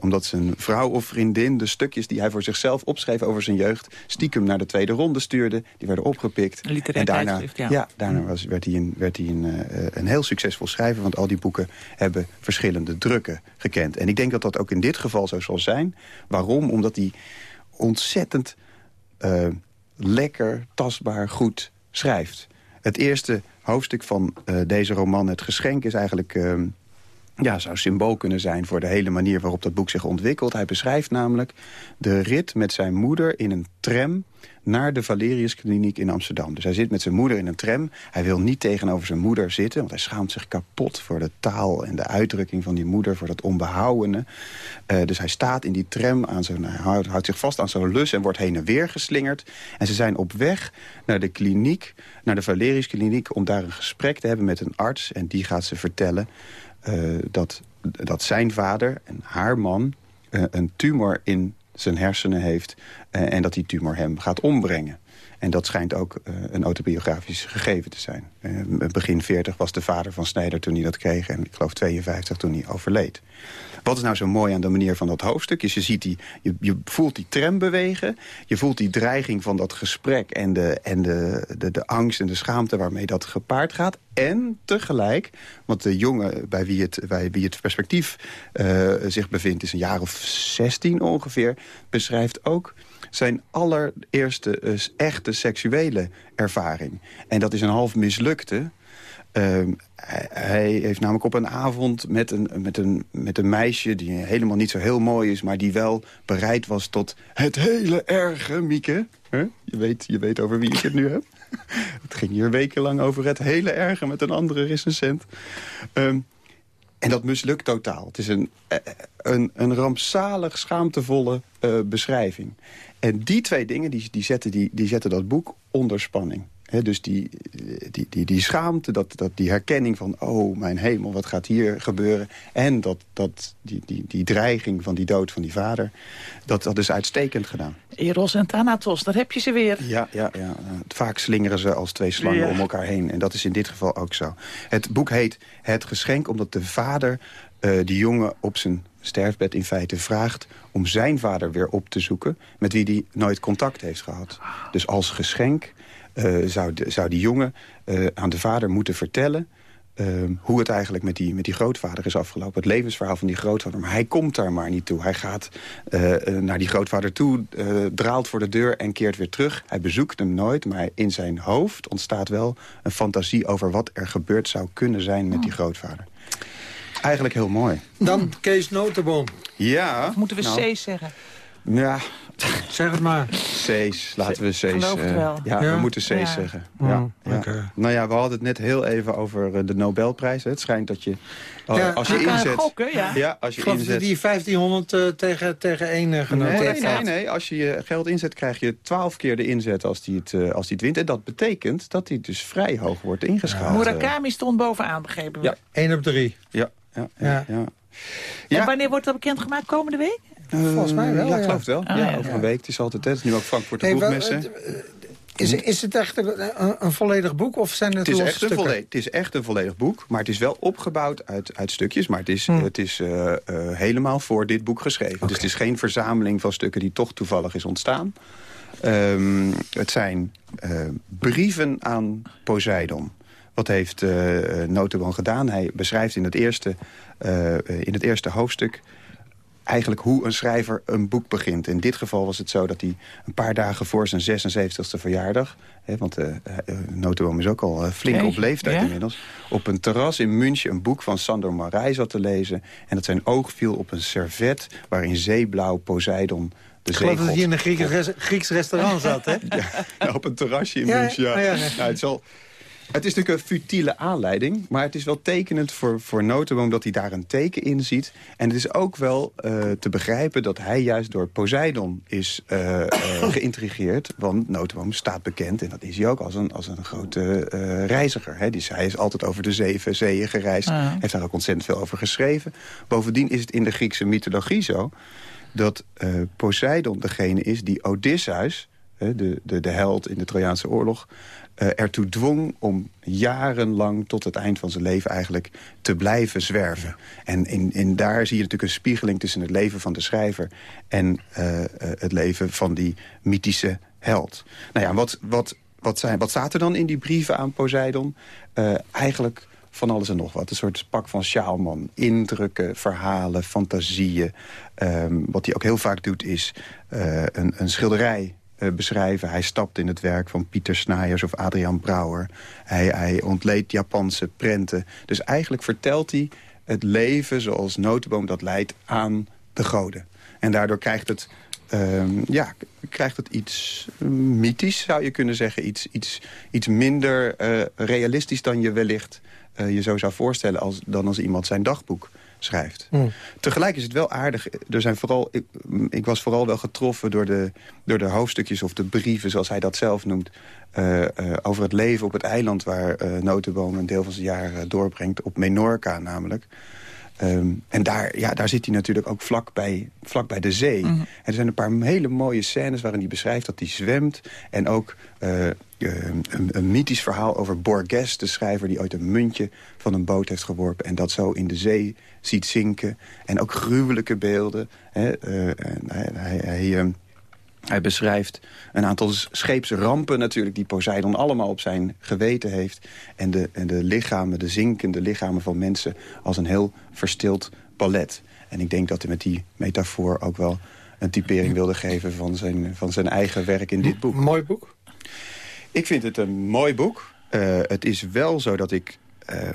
omdat zijn vrouw of vriendin... de stukjes die hij voor zichzelf opschreef over zijn jeugd... stiekem naar de tweede ronde stuurde. Die werden opgepikt. En daarna, ja. ja, daarna was, werd hij, een, werd hij een, een heel succesvol schrijver... want al die boeken hebben verschillende drukken gekend. En ik denk dat dat ook in dit geval zo zal zijn. Waarom? Omdat hij ontzettend lekker, tastbaar, goed schrijft. Het eerste hoofdstuk van uh, deze roman, Het Geschenk, is eigenlijk... Uh, ja, zou symbool kunnen zijn voor de hele manier waarop dat boek zich ontwikkelt. Hij beschrijft namelijk de rit met zijn moeder in een tram naar de Valeriuskliniek in Amsterdam. Dus hij zit met zijn moeder in een tram. Hij wil niet tegenover zijn moeder zitten, want hij schaamt zich kapot... voor de taal en de uitdrukking van die moeder, voor dat onbehouwene. Uh, dus hij staat in die tram, aan zijn, houdt, houdt zich vast aan zo'n lus... en wordt heen en weer geslingerd. En ze zijn op weg naar de kliniek, naar de Valeriuskliniek... om daar een gesprek te hebben met een arts. En die gaat ze vertellen dat, dat zijn vader en haar man... Uh, een tumor in zijn hersenen heeft... Uh, en dat die tumor hem gaat ombrengen. En dat schijnt ook uh, een autobiografisch gegeven te zijn. Uh, begin 40 was de vader van Snijder toen hij dat kreeg... en ik geloof 52 toen hij overleed. Wat is nou zo mooi aan de manier van dat hoofdstuk? Is je, ziet die, je, voelt die tram bewegen. Je voelt die dreiging van dat gesprek... en, de, en de, de, angst en de schaamte waarmee dat gepaard gaat. En tegelijk, want de jongen bij wie het, bij wie het perspectief uh, zich bevindt... is een jaar of 16 ongeveer, beschrijft ook zijn allereerste uh, echte seksuele ervaring. En dat is een half mislukte. Uh, hij heeft namelijk op een avond met een, met, een, met een meisje... die helemaal niet zo heel mooi is... maar die wel bereid was tot het hele erge, Mieke. Je, weet, je weet over wie ik het nu heb. het ging hier wekenlang over het hele erge met een andere recensent. Um, en dat mislukt totaal. Het is een, een, een rampzalig, schaamtevolle uh, beschrijving. En die twee dingen die, die, zetten, die, die zetten dat boek onder spanning. He, dus die, die, die, die schaamte, dat, dat, die herkenning van... oh, mijn hemel, wat gaat hier gebeuren? En dat, dat, die, die, die dreiging van die dood van die vader... dat, dat is uitstekend gedaan. Eros en Thanatos, daar heb je ze weer. Ja, ja, ja. vaak slingeren ze als twee slangen Ja. om elkaar heen. En dat is in dit geval ook zo. Het boek heet Het Geschenk omdat de vader eh die jongen op zijn sterfbed in feite vraagt... om zijn vader weer op te zoeken met wie hij nooit contact heeft gehad. Dus als geschenk zou, de, zou die jongen eh, aan de vader moeten vertellen... eh, hoe het eigenlijk met die, met die grootvader is afgelopen. Het levensverhaal van die grootvader. Maar hij komt daar maar niet toe. Hij gaat eh, eh, naar die grootvader toe, eh, draalt voor de deur en keert weer terug. Hij bezoekt hem nooit, maar in zijn hoofd ontstaat wel een fantasie... over wat er gebeurd zou kunnen zijn met die grootvader. Eigenlijk heel mooi. Dan Kees Notenboom. Ja. Of moeten we nou, C zeggen? Ja, Zeg het maar. C's. Laten we C's. geloof het eh, wel. ja, Ja? we moeten C's Ja. zeggen. Oh, ja. Nou ja, we hadden het net heel even over eh, de Nobelprijs. hè. Het schijnt dat je, eh, Ja, als je inzet... gokken, ja. Ja, als je geloof inzet... die 1500 eh, tegen, tegen 1 uh, genoteerd Nee, nee, staat. nee. Als je je geld inzet, krijg je 12 keer de inzet als hij het, als die het wint. En dat betekent dat hij dus vrij hoog wordt ingeschaald. Murakami stond bovenaan, begrepen we. Ja. 1 op 3. Ja, ja, ja. Ja. ja. En Ja. wanneer wordt dat bekendgemaakt? Komende week? Volgens mij wel, Ja, ik geloof het wel. Ah, ja, ja. over een week. Het is altijd, hè, het is nu ook Frankfurt de boekmessen. eh, is, is het echt een, een, een volledig boek of zijn het Het is, losse echt een stukken? volledig, het is echt een volledig boek, maar het is wel opgebouwd uit, uit stukjes. Maar het is, Hmm. het is eh, eh, helemaal voor dit boek geschreven. Dus het is geen verzameling van stukken die toch toevallig is ontstaan. Ehm, het zijn eh, brieven aan Poseidon. Wat heeft eh eh, Notenboom gedaan? Hij beschrijft in het eerste, eh, eh, in het eerste hoofdstuk eigenlijk hoe een schrijver een boek begint. In dit geval was het zo dat hij een paar dagen voor zijn 76e verjaardag... Hè, want eh uh, Notenboom is ook al eh, flink op leeftijd ja? inmiddels... op een terras in München een boek van Sandor Marij zat te lezen... en dat zijn oog viel op een servet waarin zeeblauw Poseidon... De Ik geloof dat hij in een Grieks, res- Grieks restaurant zat, hè? ja, op een terrasje in Ja, München. Ja. ja. Nou, het, is al, het is natuurlijk een futiele aanleiding... maar het is wel tekenend voor, voor Notenboom dat hij daar een teken in ziet. En het is ook wel eh, te begrijpen dat hij juist door Poseidon is eh, geïntrigeerd. Want Notenboom staat bekend, en dat is hij ook, als een, als een grote reiziger. Hè. Dus hij is altijd over de zeven zeeën gereisd. Ja. Heeft daar ook ontzettend veel over geschreven. Bovendien is het in de Griekse mythologie zo... dat Poseidon degene is die Odysseus de, de, de held in de Trojaanse oorlog... eh, ertoe dwong om jarenlang tot het eind van zijn leven eigenlijk te blijven zwerven. En in, in daar zie je natuurlijk een spiegeling tussen het leven van de schrijver... en eh, eh, het leven van die mythische held. Nou ja, wat, wat, wat, zijn, wat staat er dan in die brieven aan Poseidon? Eigenlijk van alles en nog wat. Een soort pak van Sjaalman. Indrukken, verhalen, fantasieën. Ehm, wat hij ook heel vaak doet is een, een schilderij eh, beschrijven. Hij stapt in het werk van Pieter Snijers of Adriaan Brouwer. Hij, hij ontleedt Japanse prenten. Dus eigenlijk vertelt hij het leven zoals Notenboom dat leidt aan de goden. En daardoor krijgt het, ehm, ja, krijgt het iets mythisch, zou je kunnen zeggen. Iets, iets, iets minder eh, realistisch dan je wellicht eh, je zo zou voorstellen... Als, dan als iemand zijn dagboek schrijft. Hmm. Tegelijk is het wel aardig. Er zijn vooral, ik, ik was vooral wel getroffen door de, door de hoofdstukjes of de brieven... zoals hij dat zelf noemt, eh, eh, over het leven op het eiland... waar eh Notenboom een deel van zijn jaar doorbrengt. Op Menorca namelijk. Ehm, en daar, ja, daar zit hij natuurlijk ook vlak bij, vlak bij de zee. En er zijn een paar hele mooie scènes waarin hij beschrijft dat hij zwemt. En ook eh, eh, een, een mythisch verhaal over Borges, de schrijver... die ooit een muntje van een boot heeft geworpen... en dat zo in de zee ziet zinken. En ook gruwelijke beelden. Hè? eh, en hij... hij, hij ehm, hij beschrijft een aantal scheepsrampen natuurlijk... die Poseidon allemaal op zijn geweten heeft. En de, en de lichamen, de zinkende lichamen van mensen... als een heel verstild ballet. En ik denk dat hij met die metafoor ook wel een typering wilde geven... van zijn, van zijn eigen werk in dit boek. Mooi boek. Ik vind het een mooi boek. Uh, het is wel zo dat ik... Uh,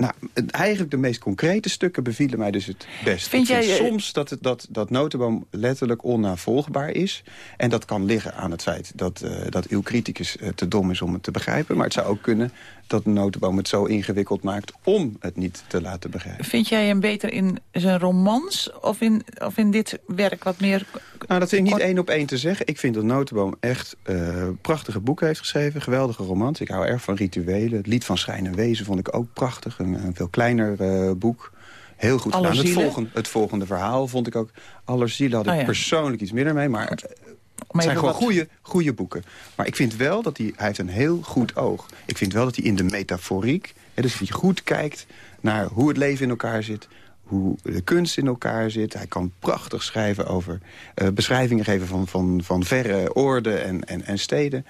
nou, eigenlijk de meest concrete stukken bevielen mij dus het best. Vind ik jij, uh, soms dat, het, dat, dat notenboom letterlijk onnavolgbaar is. En dat kan liggen aan het feit dat, uh, dat uw criticus te dom is om het te begrijpen. Maar het zou ook kunnen dat Notenboom het zo ingewikkeld maakt om het niet te laten begrijpen. Vind jij hem beter in zijn romans of in, of in dit werk wat meer... Nou, dat vind ik niet één op één te zeggen. Ik vind dat Notenboom echt uh, prachtige boeken heeft geschreven. Geweldige romans. Ik hou erg van rituelen. Het lied van Schijn en Wezen vond ik ook prachtig. Een, een veel kleiner uh, boek. Heel goed gedaan. Het volgende, het volgende verhaal vond ik ook... Allerzielen had ik oh ja. persoonlijk iets minder mee. Maar het zijn gewoon goede, goede boeken. Maar ik vind wel dat hij, hij heeft een heel goed oog. Ik vind wel dat hij in de metaforiek... Hè, dus dat hij goed kijkt naar hoe het leven in elkaar zit hoe de kunst in elkaar zit. Hij kan prachtig schrijven over uh, beschrijvingen geven van, van, van verre oorden en, en, en steden.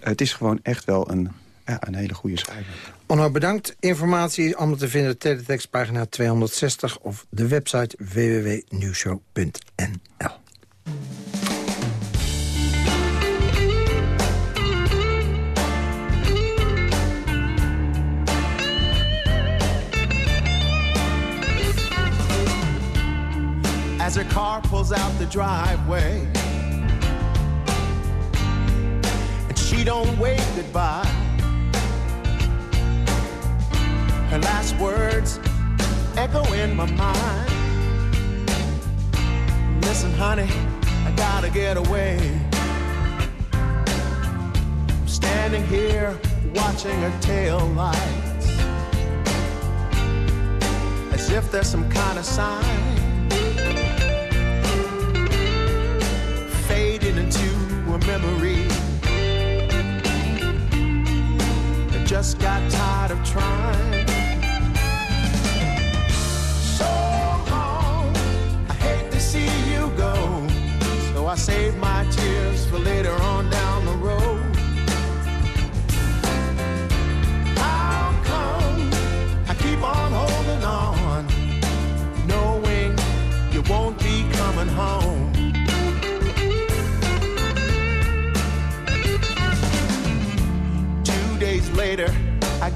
het is gewoon echt wel een, ja, een hele goede schrijver. Onno, bedankt. Informatie allemaal te vinden op teletext pagina 260 of de website www.nieuwshow.nl. as her car pulls out the driveway. And she don't wave goodbye. Her last words echo in my mind. Listen, honey, I gotta get away. I'm standing here watching her tail lights. As if there's some kind of sign memory. I just got tired of trying. So long, I hate to see you go. So I save my tears for later on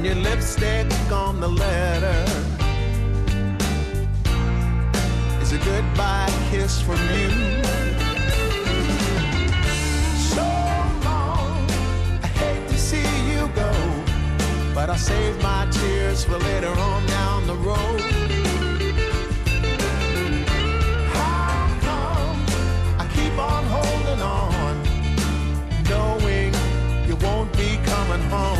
And your lipstick on the letter is a goodbye kiss from you. So long, I hate to see you go, but I'll save my tears for later on down the road. How come I keep on holding on, knowing you won't be coming home?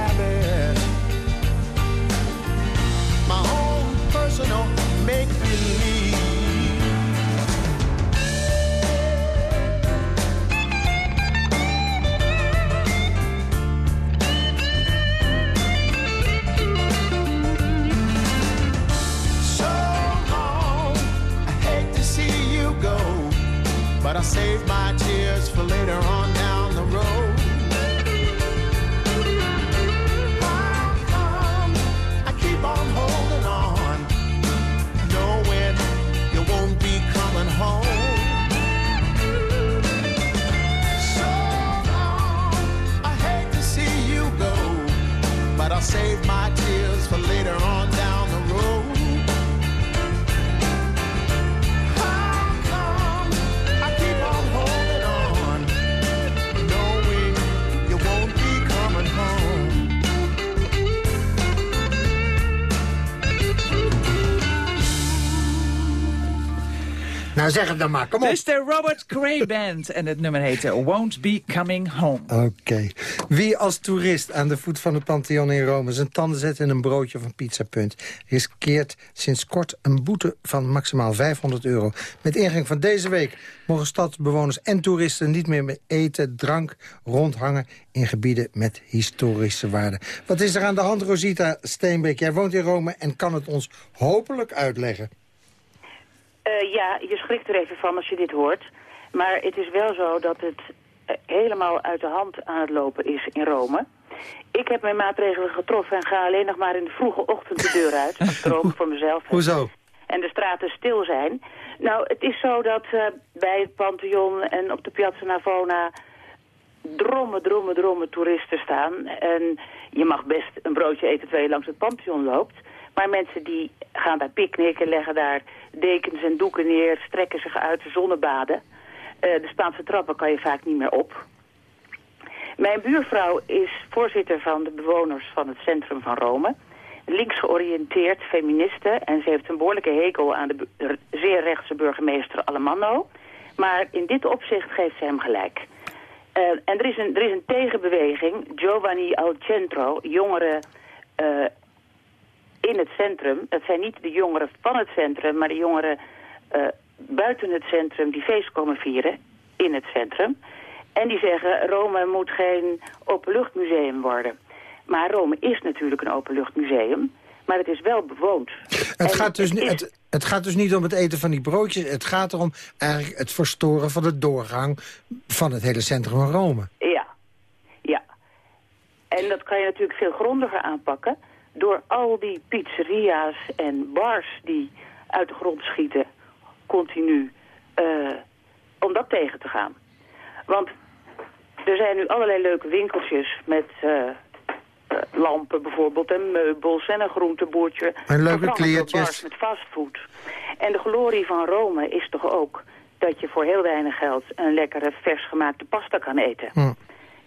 Nou, zeg het dan maar, kom op. Dit is de Robert Cray Band en het nummer heet Won't Be Coming Home. Oké. Wie als toerist aan de voet van het Pantheon in Rome... zijn tanden zet in een broodje of een pizzapunt... riskeert sinds kort een boete van maximaal 500 euro. Met ingang van deze week mogen stadsbewoners en toeristen... niet meer met eten, drank rondhangen in gebieden met historische waarde. Wat is er aan de hand, Rosita Steenbeek? Jij woont in Rome en kan het ons hopelijk uitleggen. Eh, ja, je schrikt er even van als je dit hoort. Maar het is wel zo dat het eh, helemaal uit de hand aan het lopen is in Rome. Ik heb mijn maatregelen getroffen en ga alleen nog maar in de vroege ochtend de deur uit. Als ik voor mezelf. heb. Hoezo? En de straten stil zijn. Nou, het is zo dat eh, bij het Pantheon en op de Piazza Navona drommen, drommen, drommen toeristen staan. En je mag best een broodje eten terwijl je langs het Pantheon loopt. Maar mensen die gaan daar picknicken, leggen daar dekens en doeken neer, strekken zich uit, zonnebaden. Eh, de Spaanse trappen kan je vaak niet meer op. Mijn buurvrouw is voorzitter van de bewoners van het centrum van Rome. Links georiënteerd feministe en ze heeft een behoorlijke hekel aan de zeer rechtse burgemeester Alemanno. Maar in dit opzicht geeft ze hem gelijk. Eh, en er is, een, er is een tegenbeweging, Giovanni Al Centro, jongeren eh, in het centrum. Dat zijn niet de jongeren van het centrum, maar de jongeren eh, buiten het centrum die feest komen vieren in het centrum. En die zeggen, Rome moet geen openluchtmuseum worden. Maar Rome is natuurlijk een openluchtmuseum, maar het is wel bewoond. Het En gaat, dus, het is- het, het gaat dus niet om het eten van die broodjes. Het gaat erom eigenlijk het verstoren van de doorgang van het hele centrum van Rome. Ja, ja. En dat kan je natuurlijk veel grondiger aanpakken... door al die pizzeria's en bars die uit de grond schieten... continu, eh, om dat tegen te gaan. Want er zijn nu allerlei leuke winkeltjes met... eh, eh, lampen bijvoorbeeld en meubels en een groenteboertje. En leuke kleertjes. bars met fastfood. En de glorie van Rome is toch ook dat je voor heel weinig geld een lekkere vers gemaakte pasta kan eten. Hm.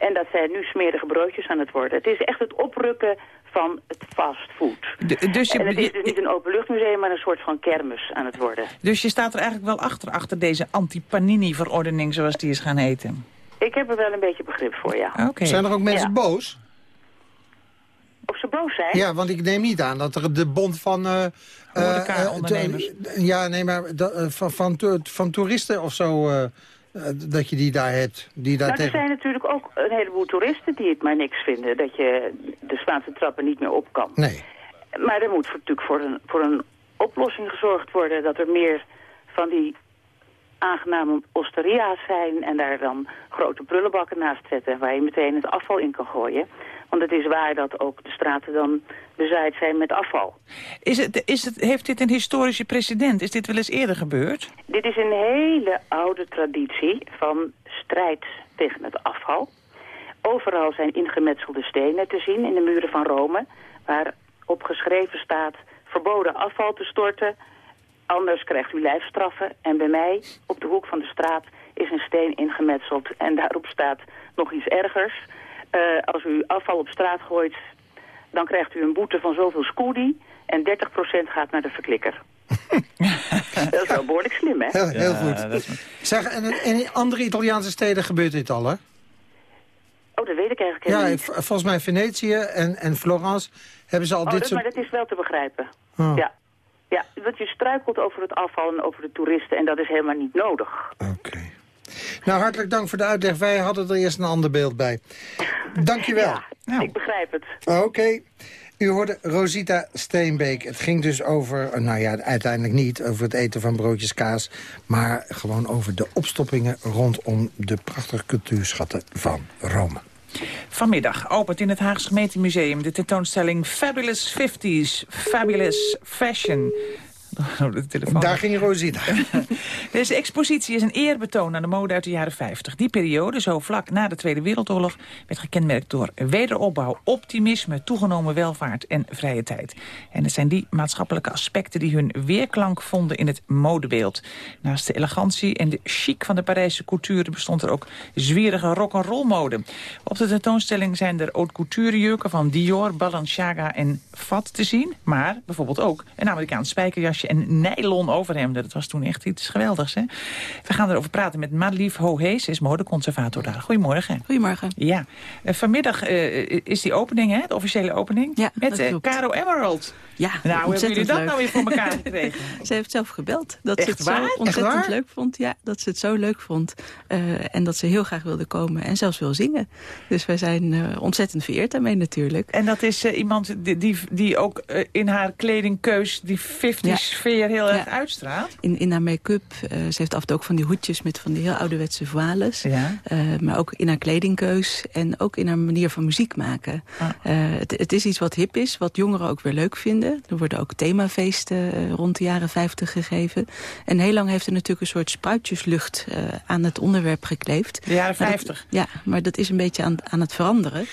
En dat zijn nu smerige broodjes aan het worden. Het is echt het oprukken van het fastfood. Dus, En het is dus niet een openluchtmuseum, maar een soort van kermis aan het worden. dus je staat er eigenlijk wel achter, achter deze anti-Panini-verordening zoals die is gaan heten. Ik heb er wel een beetje begrip voor, ja. Oké. Zijn er ook mensen Ja. boos? Of ze boos zijn? Ja, want ik neem niet aan dat er de bond van... eh, eh, Horeca-ondernemers. eh, ja, nee, maar van, van, to- van toeristen of zo... eh, dat je die daar hebt. Die daar Nou, er zijn natuurlijk ook een heleboel toeristen die het maar niks vinden... dat je de Spaanse trappen niet meer op kan. Nee. Maar er moet natuurlijk voor een, voor een oplossing gezorgd worden... dat er meer van die aangename osteria's zijn... en daar dan grote prullenbakken naast zetten... waar je meteen het afval in kan gooien. Want het is waar dat ook de straten dan bezaaid zijn met afval. Is het, is het, heeft dit een historische precedent? Is dit wel eens eerder gebeurd? Dit is een hele oude traditie van strijd tegen het afval. Overal zijn ingemetselde stenen te zien in de muren van Rome... waar op geschreven staat verboden afval te storten... anders krijgt u lijfstraffen. En bij mij, op de hoek van de straat, is een steen ingemetseld... en daarop staat nog iets ergers. Eh, als u afval op straat gooit, dan krijgt u een boete van zoveel scudi... en 30% gaat naar de verklikker. dat is wel behoorlijk slim, hè? Heel, heel Ja, goed. is- Zeg, en, en in andere Italiaanse steden gebeurt dit al, hè? Oh, dat weet ik eigenlijk Ja, helemaal niet. v- volgens mij Venetië en, en Florence hebben ze al Oh, dit dat, soort... Maar dat is wel te begrijpen. Oh. Ja. Ja, want je struikelt over het afval en over de toeristen en dat is helemaal niet nodig. Oké. Nou, hartelijk dank voor de uitleg. Wij hadden er eerst een ander beeld bij. Dankjewel. Ja, Nou. ik begrijp het. Oké. U hoorde Rosita Steenbeek. Het ging dus over, eh, nou ja, uiteindelijk niet over het eten van broodjes kaas... maar gewoon over de opstoppingen rondom de prachtige cultuurschatten van Rome. Vanmiddag opent in het Haagse gemeentemuseum de tentoonstelling Fabulous 50s, Fabulous Fashion. Oh, de telefoon. Daar ging Rosita. Deze expositie is een eerbetoon aan de mode uit de jaren 50. Die periode, zo vlak na de Tweede Wereldoorlog... werd gekenmerkt door wederopbouw, optimisme, toegenomen welvaart en vrije tijd. En het zijn die maatschappelijke aspecten die hun weerklank vonden in het modebeeld. Naast de elegantie en de chic van de Parijse couture... bestond er ook zwierige rock'n'roll mode. Op de tentoonstelling zijn er haute couture jurken van Dior, Balenciaga en Fat te zien. Maar bijvoorbeeld ook een Amerikaans spijkerjasje en nylon overhemden. Dat was toen echt iets geweldigs, hè? We gaan erover praten met Madelief Hohees, is modeconservator daar. Goedemorgen. Goedemorgen. Ja, uh, vanmiddag uh, is die opening, hè? De officiële opening. Ja, met uh, Caro Emerald. Ja, nou, hoe hebben jullie dat leuk. nou weer voor elkaar gekregen? ze heeft zelf gebeld. Dat Echt ze het waar? zo ontzettend leuk vond. Ja, dat ze het zo leuk vond. Uh, en dat ze heel graag wilde komen en zelfs wil zingen. Dus wij zijn uh, ontzettend vereerd daarmee natuurlijk. En dat is uh, iemand die, die, die ook in haar kledingkeus die 50 sfeer heel erg ja. uitstraalt? In, in haar make-up. ze heeft af en toe ook van die hoedjes met van die heel ouderwetse voiles. Ja. maar ook in haar kledingkeus en ook in haar manier van muziek maken. Ah. het, het is iets wat hip is, wat jongeren ook weer leuk vinden. Er worden ook themafeesten rond de jaren 50 gegeven. En heel lang heeft er natuurlijk een soort spruitjeslucht uh, aan het onderwerp gekleefd. De jaren 50? Dat, ja, maar dat is een beetje aan, aan het veranderen.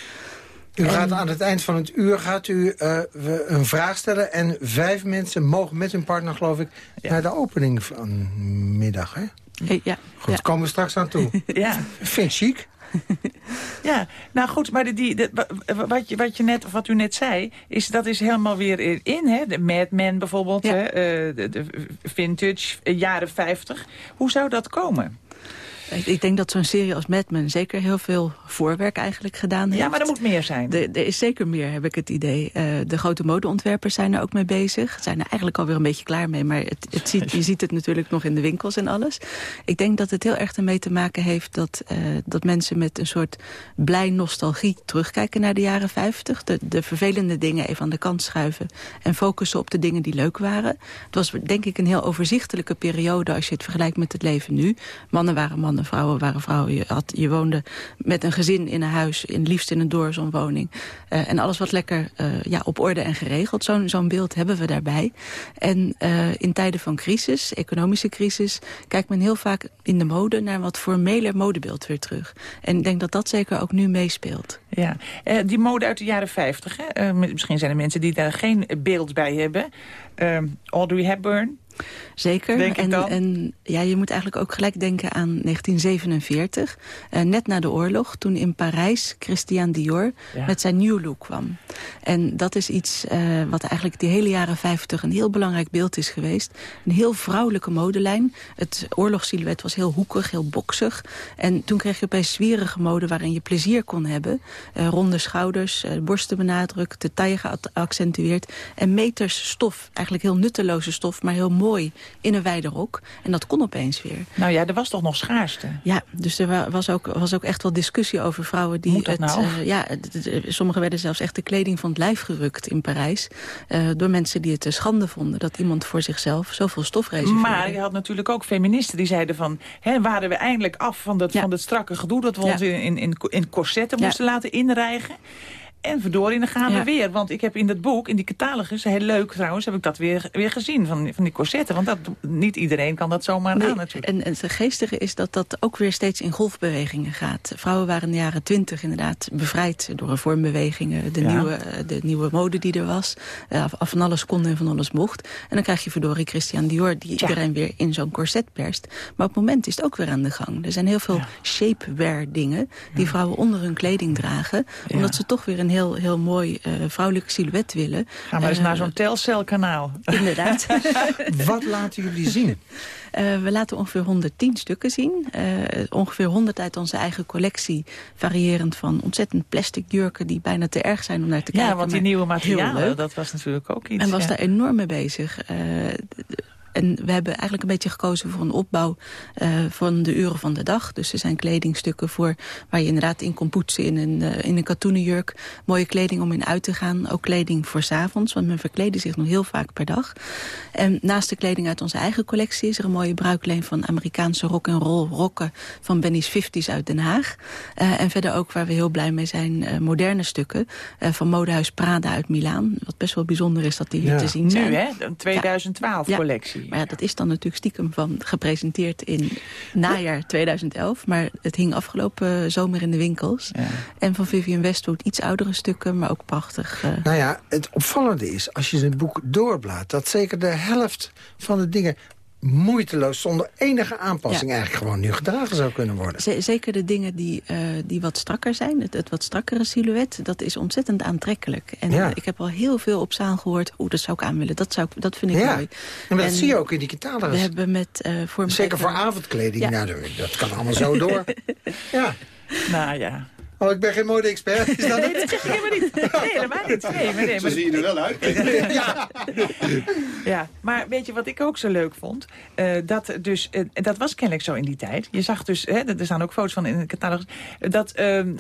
U gaat aan het eind van het uur gaat u uh, een vraag stellen... en vijf mensen mogen met hun partner, geloof ik... Ja. naar de opening van middag, hè? Ja. Goed, ja. komen we straks aan toe. ja. Vind chic. Ja, nou goed, maar de, die, de, wat, je, wat, je net, wat u net zei, is, dat is helemaal weer in. Hè? De Mad Men bijvoorbeeld, ja. hè? Uh, de, de, vintage, jaren 50. Hoe zou dat komen? Ik, ik denk dat zo'n serie als Mad Men zeker heel veel voorwerk eigenlijk gedaan heeft. Ja, maar er moet meer zijn. Er, er is zeker meer, heb ik het idee. Uh, de grote modeontwerpers zijn er ook mee bezig. Zijn er eigenlijk alweer een beetje klaar mee. Maar het, het ziet, je ziet het natuurlijk nog in de winkels en alles. Ik denk dat het heel erg ermee te maken heeft... dat, uh, dat mensen met een soort blij nostalgie terugkijken naar de jaren 50. De, de vervelende dingen even aan de kant schuiven. En focussen op de dingen die leuk waren. Het was denk ik een heel overzichtelijke periode... als je het vergelijkt met het leven nu. Mannen waren mannen vrouwen waren vrouwen. Je, had, je woonde met een gezin in een huis, in, liefst in een doorzonwoning. Uh, en alles wat lekker uh, ja, op orde en geregeld. Zo'n zo'n beeld hebben we daarbij. En uh, in tijden van crisis, economische crisis... kijkt men heel vaak in de mode naar wat formeler modebeeld weer terug. En ik denk dat dat zeker ook nu meespeelt. Ja, die mode uit de jaren 50, hè? misschien zijn er mensen die daar geen beeld bij hebben. Audrey Hepburn, Zeker. Denk ik en, dan? en ja, je moet eigenlijk ook gelijk denken aan 1947. Uh, net na de oorlog, toen in Parijs Christian Dior Ja. met zijn New Look kwam. En dat is iets uh, wat eigenlijk die hele jaren 50 een heel belangrijk beeld is geweest. Een heel vrouwelijke modelijn. Het oorlogssilhouet was heel hoekig, heel boksig. En toen kreeg je opeens zwierige mode waarin je plezier kon hebben. Uh, ronde schouders, uh, borsten benadrukt, de taille geaccentueerd. En meters stof, eigenlijk heel nutteloze stof, maar heel mooi in een wijde rok. En dat kon opeens weer. Nou ja, er was toch nog schaarste? Ja, dus er wa- was ook, was ook echt wel discussie over vrouwen die Moet dat het... nou? eh, ja, sommigen werden zelfs echt de kleding van het lijf gerukt in Parijs. eh, door mensen die het een schande vonden dat iemand voor zichzelf zoveel stof reserveerde. Maar je had natuurlijk ook feministen die zeiden van... Hè, waren we eindelijk af van dat, Ja. van dat strakke gedoe... dat we Ja. ons in, in, in, in corsetten Ja. moesten laten inrijgen. En verdorie, dan gaan Ja. we weer. Want ik heb in dat boek, in die catalogus, heel leuk trouwens... heb ik dat weer, weer gezien, van, van die corsetten. Want dat, niet iedereen kan dat zomaar Nee, aan natuurlijk. en, en het geestige is dat dat ook weer steeds in golfbewegingen gaat. Vrouwen waren in de jaren twintig inderdaad bevrijd door reformbewegingen. De, Ja. nieuwe, de nieuwe mode die er was. Eh, af- van alles kon en van alles mocht. En dan krijg je verdorie Christian Dior die iedereen weer in zo'n corset perst. Maar op het moment is het ook weer aan de gang. Er zijn heel veel shapewear dingen die vrouwen onder hun kleding dragen. Omdat ze toch weer een heel, heel mooi eh, vrouwelijk silhouet willen. Ga maar eens Eh, naar zo'n telcelkanaal. Inderdaad. Wat laten jullie zien? Uh, we laten ongeveer 110 stukken zien. Uh, ongeveer 100 uit onze eigen collectie. Variërend van ontzettend plastic jurken die bijna te erg zijn om naar te kijken. Ja, want die maar nieuwe heel materialen, leuk. dat was natuurlijk ook iets. En was ja. daar enorm mee bezig. Uh, en we hebben eigenlijk een beetje gekozen voor een opbouw uh, van de uren van de dag. Dus er zijn kledingstukken voor waar je inderdaad in kon poetsen in een, uh, in een katoenen jurk. Mooie kleding om in uit te gaan. Ook kleding voor 's avonds, want men verkleedde zich nog heel vaak per dag. En naast de kleding uit onze eigen collectie is er een mooie bruikleen van Amerikaanse rock en roll rokken van Benny's 50s uit Den Haag. Uh, en verder ook waar we heel blij mee zijn, uh, moderne stukken uh, van modehuis Prada uit Milaan. Wat best wel bijzonder is dat die hier Ja. te zien zijn. Nu, hè? Een 2012 Ja. collectie. Maar ja, dat is dan natuurlijk stiekem van gepresenteerd in najaar 2011. Maar het hing afgelopen zomer in de winkels. Ja. En van Vivian Westwood iets oudere stukken, maar ook prachtig. Uh, Nou ja, het opvallende is, als je het boek doorblaat... dat zeker de helft van de dingen moeiteloos, zonder enige aanpassing... Ja. eigenlijk gewoon nu gedragen zou kunnen worden. Z- Zeker de dingen die, eh, die wat strakker zijn, het, het wat strakkere silhouet... dat is ontzettend aantrekkelijk. En Ja. eh, ik heb al heel veel op zaal gehoord... oeh, dat zou ik aan willen, dat, zou ik, dat vind ik Ja. mooi. En dat En zie je ook in die catalogus. We hebben met... eh voor Zeker voor avondkleding. Ja. Nou, dat- dat kan allemaal zo door. ja. Nou ja. Oh, ik ben geen mode-expert. Is dat Nee, het? dat zeg ik helemaal niet. Nee, helemaal niet. Nee, maar nee, Zo maar... zie je er wel uit. Ja. ja, maar weet je wat ik ook zo leuk vond? Eh, dat, dus, eh, dat was kennelijk zo in die tijd. Je zag dus, hè, er staan ook foto's van in de catalogus... dat ehm,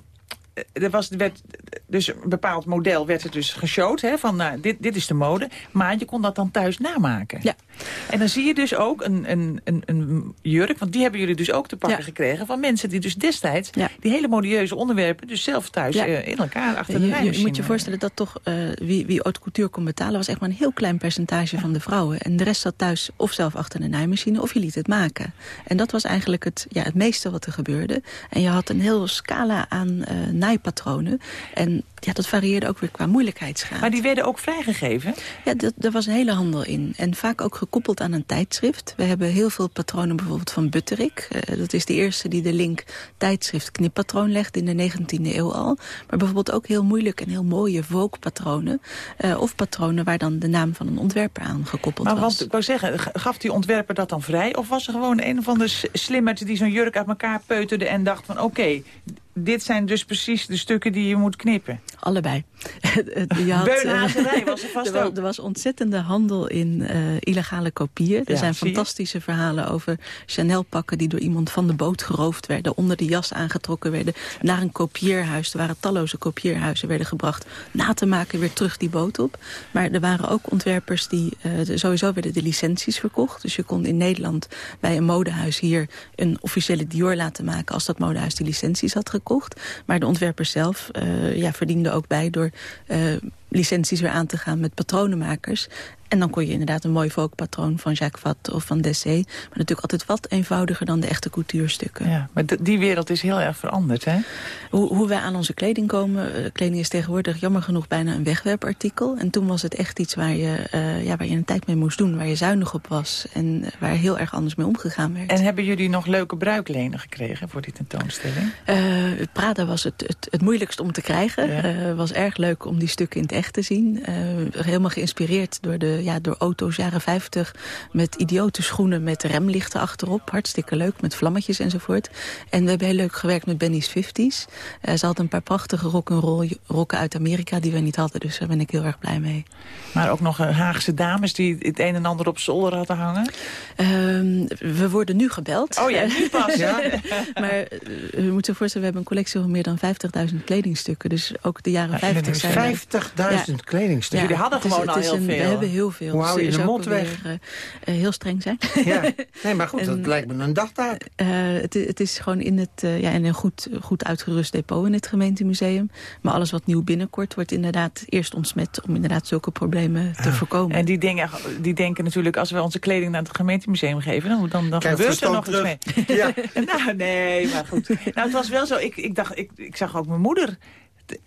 er was, werd, dus een bepaald model werd er dus geshowd. Hè, van nou, dit, dit is de mode. Maar je kon dat dan thuis namaken. Ja. En dan zie je dus ook een, een, een, een jurk. Want die hebben jullie dus ook te pakken Ja. gekregen. Van mensen die dus destijds Ja. die hele modieuze onderwerpen... dus zelf thuis Ja. eh, in elkaar achter de Je, je, naaimachine. moet je voorstellen dat toch eh, wie, wie haute couture kon betalen... was echt maar een heel klein percentage van de vrouwen. En de rest zat thuis of zelf achter de naaimachine of je liet het maken. En dat was eigenlijk het, ja, het meeste wat er gebeurde. En je had een heel scala aan eh naaipatronen. En ja, dat varieerde ook weer qua moeilijkheidsgraad. Maar die werden ook vrijgegeven? Ja, dat, daar was een hele handel in. En vaak ook gekoppeld aan een tijdschrift. We hebben heel veel patronen bijvoorbeeld van Butterik. Eh, dat is de eerste die de link tijdschrift knippatroon legt in de 19e eeuw al. Maar bijvoorbeeld ook heel moeilijk en heel mooie Vogue-patronen. eh, of patronen waar dan de naam van een ontwerper aan gekoppeld Maar was. want, ik wou zeggen, gaf die ontwerper dat dan vrij? Of was er gewoon een of andere s- slimmerd die zo'n jurk uit elkaar peuterde... en dacht van oké, dit zijn dus precies de stukken die je moet knippen? Allebei. Je had, eh, Beunhazerij was er vast er, ook. er was ontzettende handel in eh, illegale kopieën. Er Ja, zijn fantastische verhalen over Chanel-pakken... die door iemand van de boot geroofd werden... onder de jas aangetrokken werden naar een kopieerhuis. Er waren talloze kopieerhuizen werden gebracht... na te maken weer terug die boot op. Maar er waren ook ontwerpers die... eh, de- sowieso werden de licenties verkocht. Dus je kon in Nederland bij een modehuis hier... een officiële Dior laten maken... als dat modehuis die licenties had gekocht. Maar de ontwerpers zelf eh, ja, verdienden ook bij... door eh, licenties weer aan te gaan met patronenmakers. En dan kon je inderdaad een mooi Vogue-patroon van Jacques Vatte of van Dessé. Maar natuurlijk altijd wat eenvoudiger dan de echte couturestukken. Ja, maar die wereld is heel erg veranderd, hè? Hoe, hoe wij aan onze kleding komen... eh, kleding is tegenwoordig jammer genoeg bijna een wegwerpartikel. En toen was het echt iets waar je, eh, ja, waar je een tijd mee moest doen. Waar je zuinig op was. En waar heel erg anders mee omgegaan werd. En hebben jullie nog leuke bruiklenen gekregen voor die tentoonstelling? Eh, Prada was het, het, het moeilijkst om te krijgen. Ja. Het was erg leuk om die stukken in het echt te zien. Eh, helemaal geïnspireerd door, de, ja, door auto's jaren 50... met idiote schoenen met remlichten achterop. Hartstikke leuk, met vlammetjes enzovoort. En we hebben heel leuk gewerkt met Benny's 50s. Eh, ze had een paar prachtige rock'n'roll rokken uit Amerika... die we niet hadden, dus daar ben ik heel erg blij mee. Maar ook nog eh, Haagse dames die het een en ander op zolder hadden hangen? Ehm, we worden nu gebeld. Oh ja, nu pas. Ja? maar eh, u moet zich voorstellen, we hebben een collectie van meer dan 50.000 kledingstukken. Dus ook de jaren 50 zijn... er- 50.000 kledingstukken. Jullie hadden gewoon het al is heel een- veel. We hebben heel veel. Hoe hou je Dus de mond weg? eh, heel streng zijn. Ja. Nee, maar goed, En- dat lijkt me een dagtaak. Eh, het, is gewoon in, het, eh, ja, in een goed, goed uitgerust depot in het gemeentemuseum. Maar alles wat nieuw binnenkort wordt inderdaad eerst ontsmet... om inderdaad zulke problemen te voorkomen. En die, dingen, die denken natuurlijk, als we onze kleding naar het gemeentemuseum geven... dan, dan, dan Krijgt gebeurt er nog verstand iets mee. Ja. nou, nee, maar goed. Nou, het was wel zo. Ik, ik, dacht, ik, ik zag ook mijn moeder.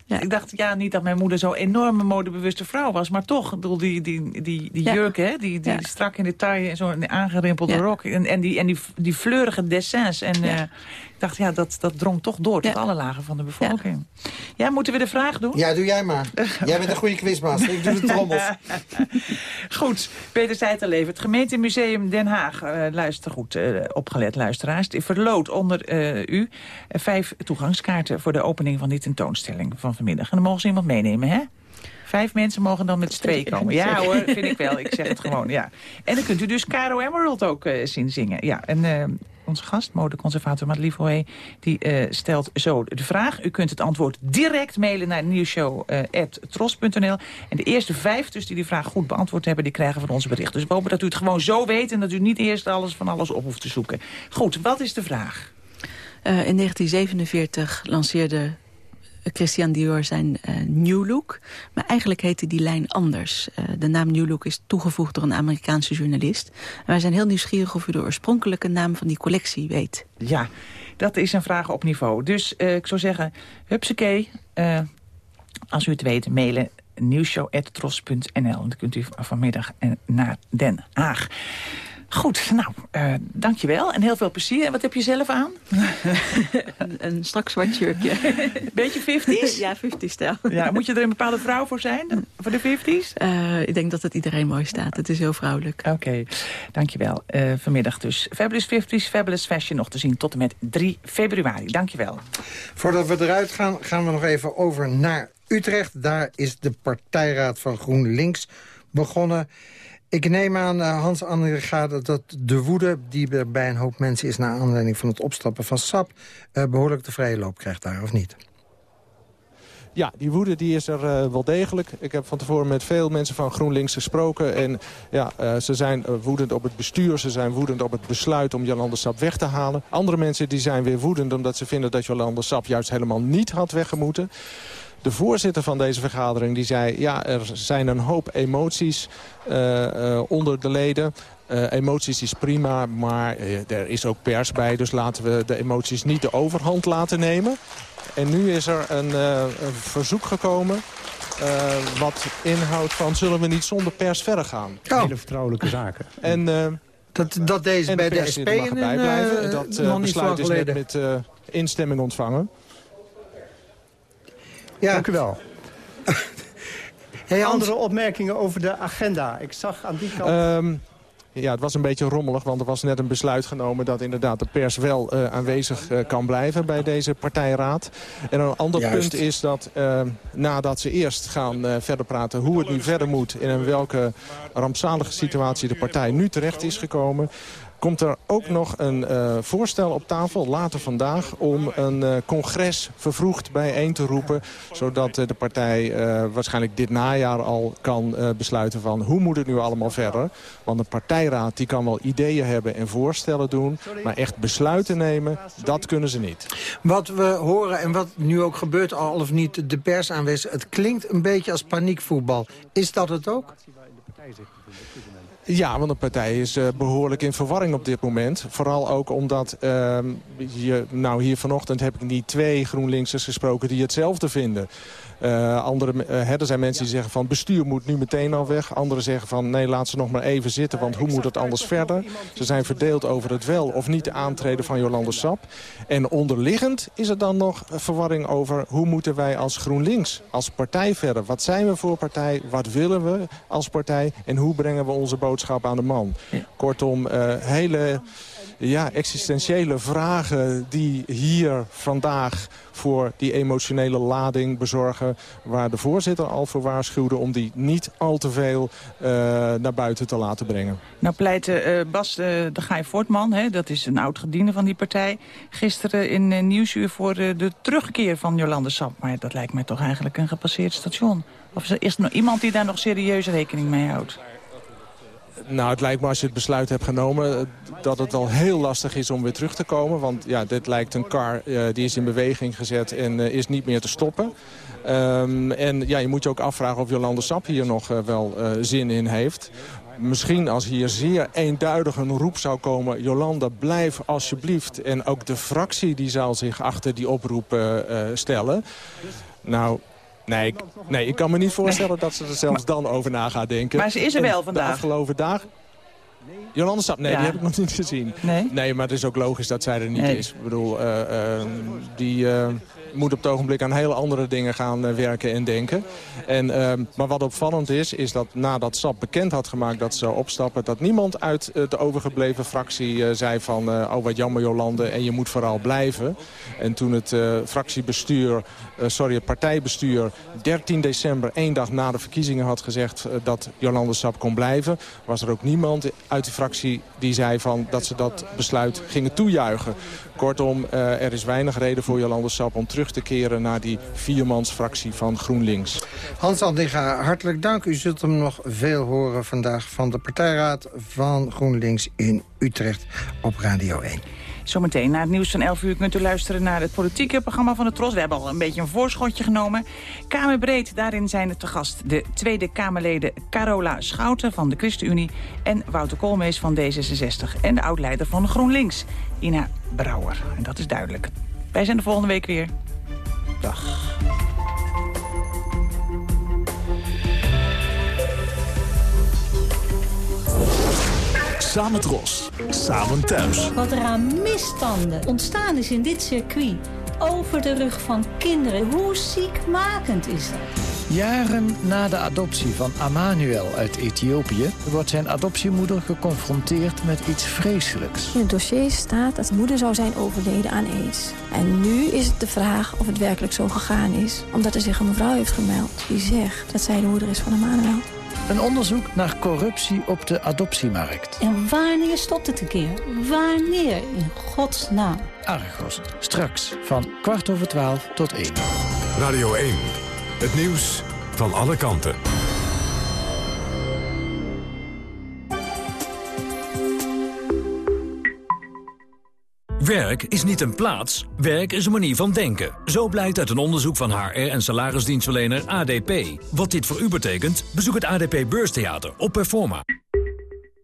Ja. Ik dacht, ja, niet dat mijn moeder zo'n enorme modebewuste vrouw was. Maar toch, ik bedoel, die, die, die, die jurk, hè, die, die strak in de taille en zo'n aangerimpelde rok. En, en, die, en die, die fleurige dessins. En Ja. Ik dacht, ja, dat, dat drong toch door tot alle lagen van de bevolking. Ja. moeten we de vraag doen? Ja, doe jij maar. Jij bent een goede quizmaster. Ik doe de trommels. Goed, Peter zei het al even. Het gemeentemuseum Den Haag, eh, luister goed, eh, opgelet luisteraars... verloot onder eh, u vijf toegangskaarten... voor de opening van die tentoonstelling van vanmiddag. En dan mogen ze iemand meenemen, hè? Vijf mensen mogen dan met z'n tweeën komen. Ja hoor, vind ik wel. Ik zeg het gewoon, ja. En dan kunt u dus Caro Emerald ook eh, zien zingen. Ja, en eh, onze gast, modeconservator Madeleine Voé, die eh, stelt zo de vraag. U kunt het antwoord direct mailen naar nieuwshow.tros.nl. en de eerste vijf dus die die vraag goed beantwoord hebben... die krijgen van ons bericht. Dus we hopen dat u het gewoon zo weet... en dat u niet eerst alles van alles op hoeft te zoeken. Goed, wat is de vraag? Eh, in 1947 lanceerde Christian Dior zijn eh, New Look. Maar eigenlijk heette die lijn anders. Eh, de naam New Look is toegevoegd door een Amerikaanse journalist. En wij zijn heel nieuwsgierig of u de oorspronkelijke naam van die collectie weet. Ja, dat is een vraag op niveau. Dus eh, ik zou zeggen, hupsakee. als u het weet, mailen nieuwshow.tros.nl. Dan kunt u vanmiddag naar Den Haag. Goed, nou, eh dankjewel en heel veel plezier. En wat heb je zelf aan? een, een strak zwart jurkje. Beetje 50s? ja, 50 stijl. Ja, moet je er een bepaalde vrouw voor zijn? Voor de 50s? Eh, ik denk dat het iedereen mooi staat. Het is heel vrouwelijk. Oké, dankjewel. Eh vanmiddag dus Fabulous 50s, Fabulous Fashion nog te zien tot en met 3 februari. Dankjewel. Voordat we eruit gaan, gaan we nog even over naar Utrecht. Daar is de partijraad van GroenLinks begonnen. Ik neem aan, eh, Hans Annegade, dat de woede die er bij een hoop mensen is... naar aanleiding van het opstappen van SAP... eh, behoorlijk de vrije loop krijgt daar, of niet? Ja, die woede die is er eh, wel degelijk. Ik heb van tevoren met veel mensen van GroenLinks gesproken. En ja, ze zijn woedend op het bestuur. Ze zijn woedend op het besluit om Jolande Sap weg te halen. Andere mensen die zijn weer woedend omdat ze vinden dat Jolande Sap juist helemaal niet had weggemoeten. De voorzitter van deze vergadering die zei... ja, er zijn een hoop emoties eh, eh, onder de leden. Eh, emoties is prima, maar er is ook pers bij. Dus laten we de emoties niet de overhand laten nemen. En nu is er een, eh, een verzoek gekomen... eh, wat inhoudt van zullen we niet zonder pers verder gaan. Hele vertrouwelijke zaken. En, eh, dat, dat deze en bij de SP mag in, erbij blijven. Dat eh, besluit is net met eh, instemming ontvangen. Ja. Dank u wel. Hey, Hans. Andere opmerkingen over de agenda. Ik zag aan die kant... Ehm, ja, het was een beetje rommelig, want er was net een besluit genomen... dat inderdaad de pers wel eh, aanwezig eh, kan blijven bij deze partijraad. En een ander Juist. punt is dat eh, nadat ze eerst gaan eh, verder praten... hoe het nu verder moet en in welke rampzalige situatie de partij nu terecht is gekomen... komt er ook nog een eh, voorstel op tafel, later vandaag... om een eh, congres vervroegd bijeen te roepen... zodat eh, de partij waarschijnlijk dit najaar al kan besluiten van... hoe moet het nu allemaal verder? Want een partijraad die kan wel ideeën hebben en voorstellen doen... maar echt besluiten nemen, dat kunnen ze niet. Wat we horen en wat nu ook gebeurt, al of niet de pers aanwezig... het klinkt een beetje als paniekvoetbal. Is dat het ook? Ja, want de partij is eh, behoorlijk in verwarring op dit moment. Vooral ook omdat, ehm, je, nou hier vanochtend heb ik niet twee GroenLinksers gesproken die hetzelfde vinden. Eh, andere, eh, er zijn mensen die zeggen van bestuur moet nu meteen al weg. Anderen zeggen van nee, laat ze nog maar even zitten, want hoe moet het anders verder? Ze zijn verdeeld over het wel of niet aantreden van Jolande Sap. En onderliggend is er dan nog verwarring over hoe moeten wij als GroenLinks, als partij verder? Wat zijn we voor partij? Wat willen we als partij? En hoe brengen we onze boodschap aan de man? Kortom, eh, hele ja, existentiële vragen die hier vandaag voor die emotionele lading bezorgen... waar de voorzitter al voor waarschuwde om die niet al te veel eh, naar buiten te laten brengen. Nou pleitte eh, Bas eh, de Gaai Voortman, hè, dat is een oud gediende van die partij... gisteren in Nieuwsuur voor de terugkeer van Jolande Sap. Maar dat lijkt mij toch eigenlijk een gepasseerd station. Of is er is er nog iemand die daar nog serieus rekening mee houdt? Nou, het lijkt me als je het besluit hebt genomen... eh, dat het al heel lastig is om weer terug te komen. Want ja, dit lijkt een kar eh, die is in beweging gezet en eh, is niet meer te stoppen. Ehm, en ja, je moet je ook afvragen of Jolande Sap hier nog wel zin in heeft. Misschien als hier zeer eenduidig een roep zou komen... Jolanda, blijf alsjeblieft. En ook de fractie die zal zich achter die oproep stellen. Nou, nee ik, nee, ik kan me niet voorstellen dat ze er zelfs dan over na gaat denken. Maar ze is er wel vandaag. De afgelopen dagen... Jolande Sap, nee, Ja. die heb ik nog niet gezien. Nee? maar het is ook logisch dat zij er niet Nee. is. Ik bedoel, eh, eh, die eh, moet op het ogenblik aan hele andere dingen gaan werken en denken. En, eh, maar wat opvallend is, is dat nadat SAP bekend had gemaakt dat ze zou opstappen... dat niemand uit de overgebleven fractie zei van... oh, wat jammer Jolande, en je moet vooral blijven. En toen het fractiebestuur, eh, sorry, het partijbestuur... 13 december, één dag na de verkiezingen had gezegd... eh, dat Jolande Sap kon blijven... was er ook niemand uit die fractie die zei van dat ze dat besluit gingen toejuichen. Kortom, eh, er is weinig reden voor Jolande Sap om terug te keren... naar die viermansfractie van GroenLinks. Hans Andinga, hartelijk dank. U zult hem nog veel horen vandaag van de partijraad van GroenLinks in Utrecht op Radio 1. Zometeen na het nieuws van 11 uur kunt u luisteren naar het politieke programma van de Tros. We hebben al een beetje een voorschotje genomen. Kamerbreed, daarin zijn het te gast de Tweede Kamerleden Carola Schouten van de ChristenUnie... en Wouter Koolmees van D66 en de oud-leider van GroenLinks, Ina Brouwer. En dat is duidelijk. Wij zijn de volgende week weer. Dag. Samen Tros. Samen thuis. Wat er aan misstanden ontstaan is in dit circuit. Over de rug van kinderen. Hoe ziekmakend is dat? Jaren na de adoptie van Amanuel uit Ethiopië... wordt zijn adoptiemoeder geconfronteerd met iets vreselijks. In het dossier staat dat de moeder zou zijn overleden aan aids. En nu is het de vraag of het werkelijk zo gegaan is. Omdat er zich een mevrouw heeft gemeld die zegt dat zij de moeder is van Amanuel. Een onderzoek naar corruptie op de adoptiemarkt. En wanneer stopt het een keer? Wanneer? In godsnaam. Argos, straks van kwart over twaalf tot één. Radio 1. Het nieuws van alle kanten. Werk is niet een plaats, werk is een manier van denken. Zo blijkt uit een onderzoek van HR en salarisdienstverlener ADP. Wat dit voor u betekent, bezoek het ADP Beurstheater op Performa.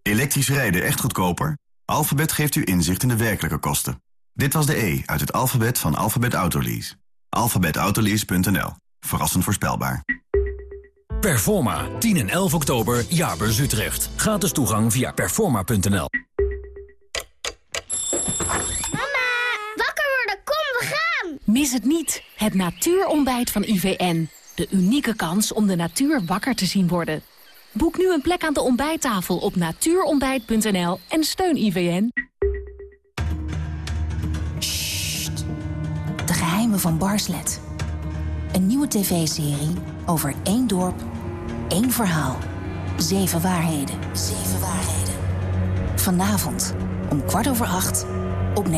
Elektrisch rijden echt goedkoper? Alphabet geeft u inzicht in de werkelijke kosten. Dit was de E uit het alfabet van Alphabet Autolease. alphabetautolease.nl. Verrassend voorspelbaar. Performa, 10 en 11 oktober, Jaarbeurs Utrecht. Gratis toegang via performa.nl. Wakker worden, kom, we gaan! Mis het niet, het natuurontbijt van IVN. De unieke kans om de natuur wakker te zien worden. Boek nu een plek aan de ontbijttafel op natuurontbijt.nl en steun IVN. De geheimen van Barslet. Een nieuwe tv-serie over één dorp, één verhaal. Zeven waarheden. Zeven waarheden. Vanavond om kwart over acht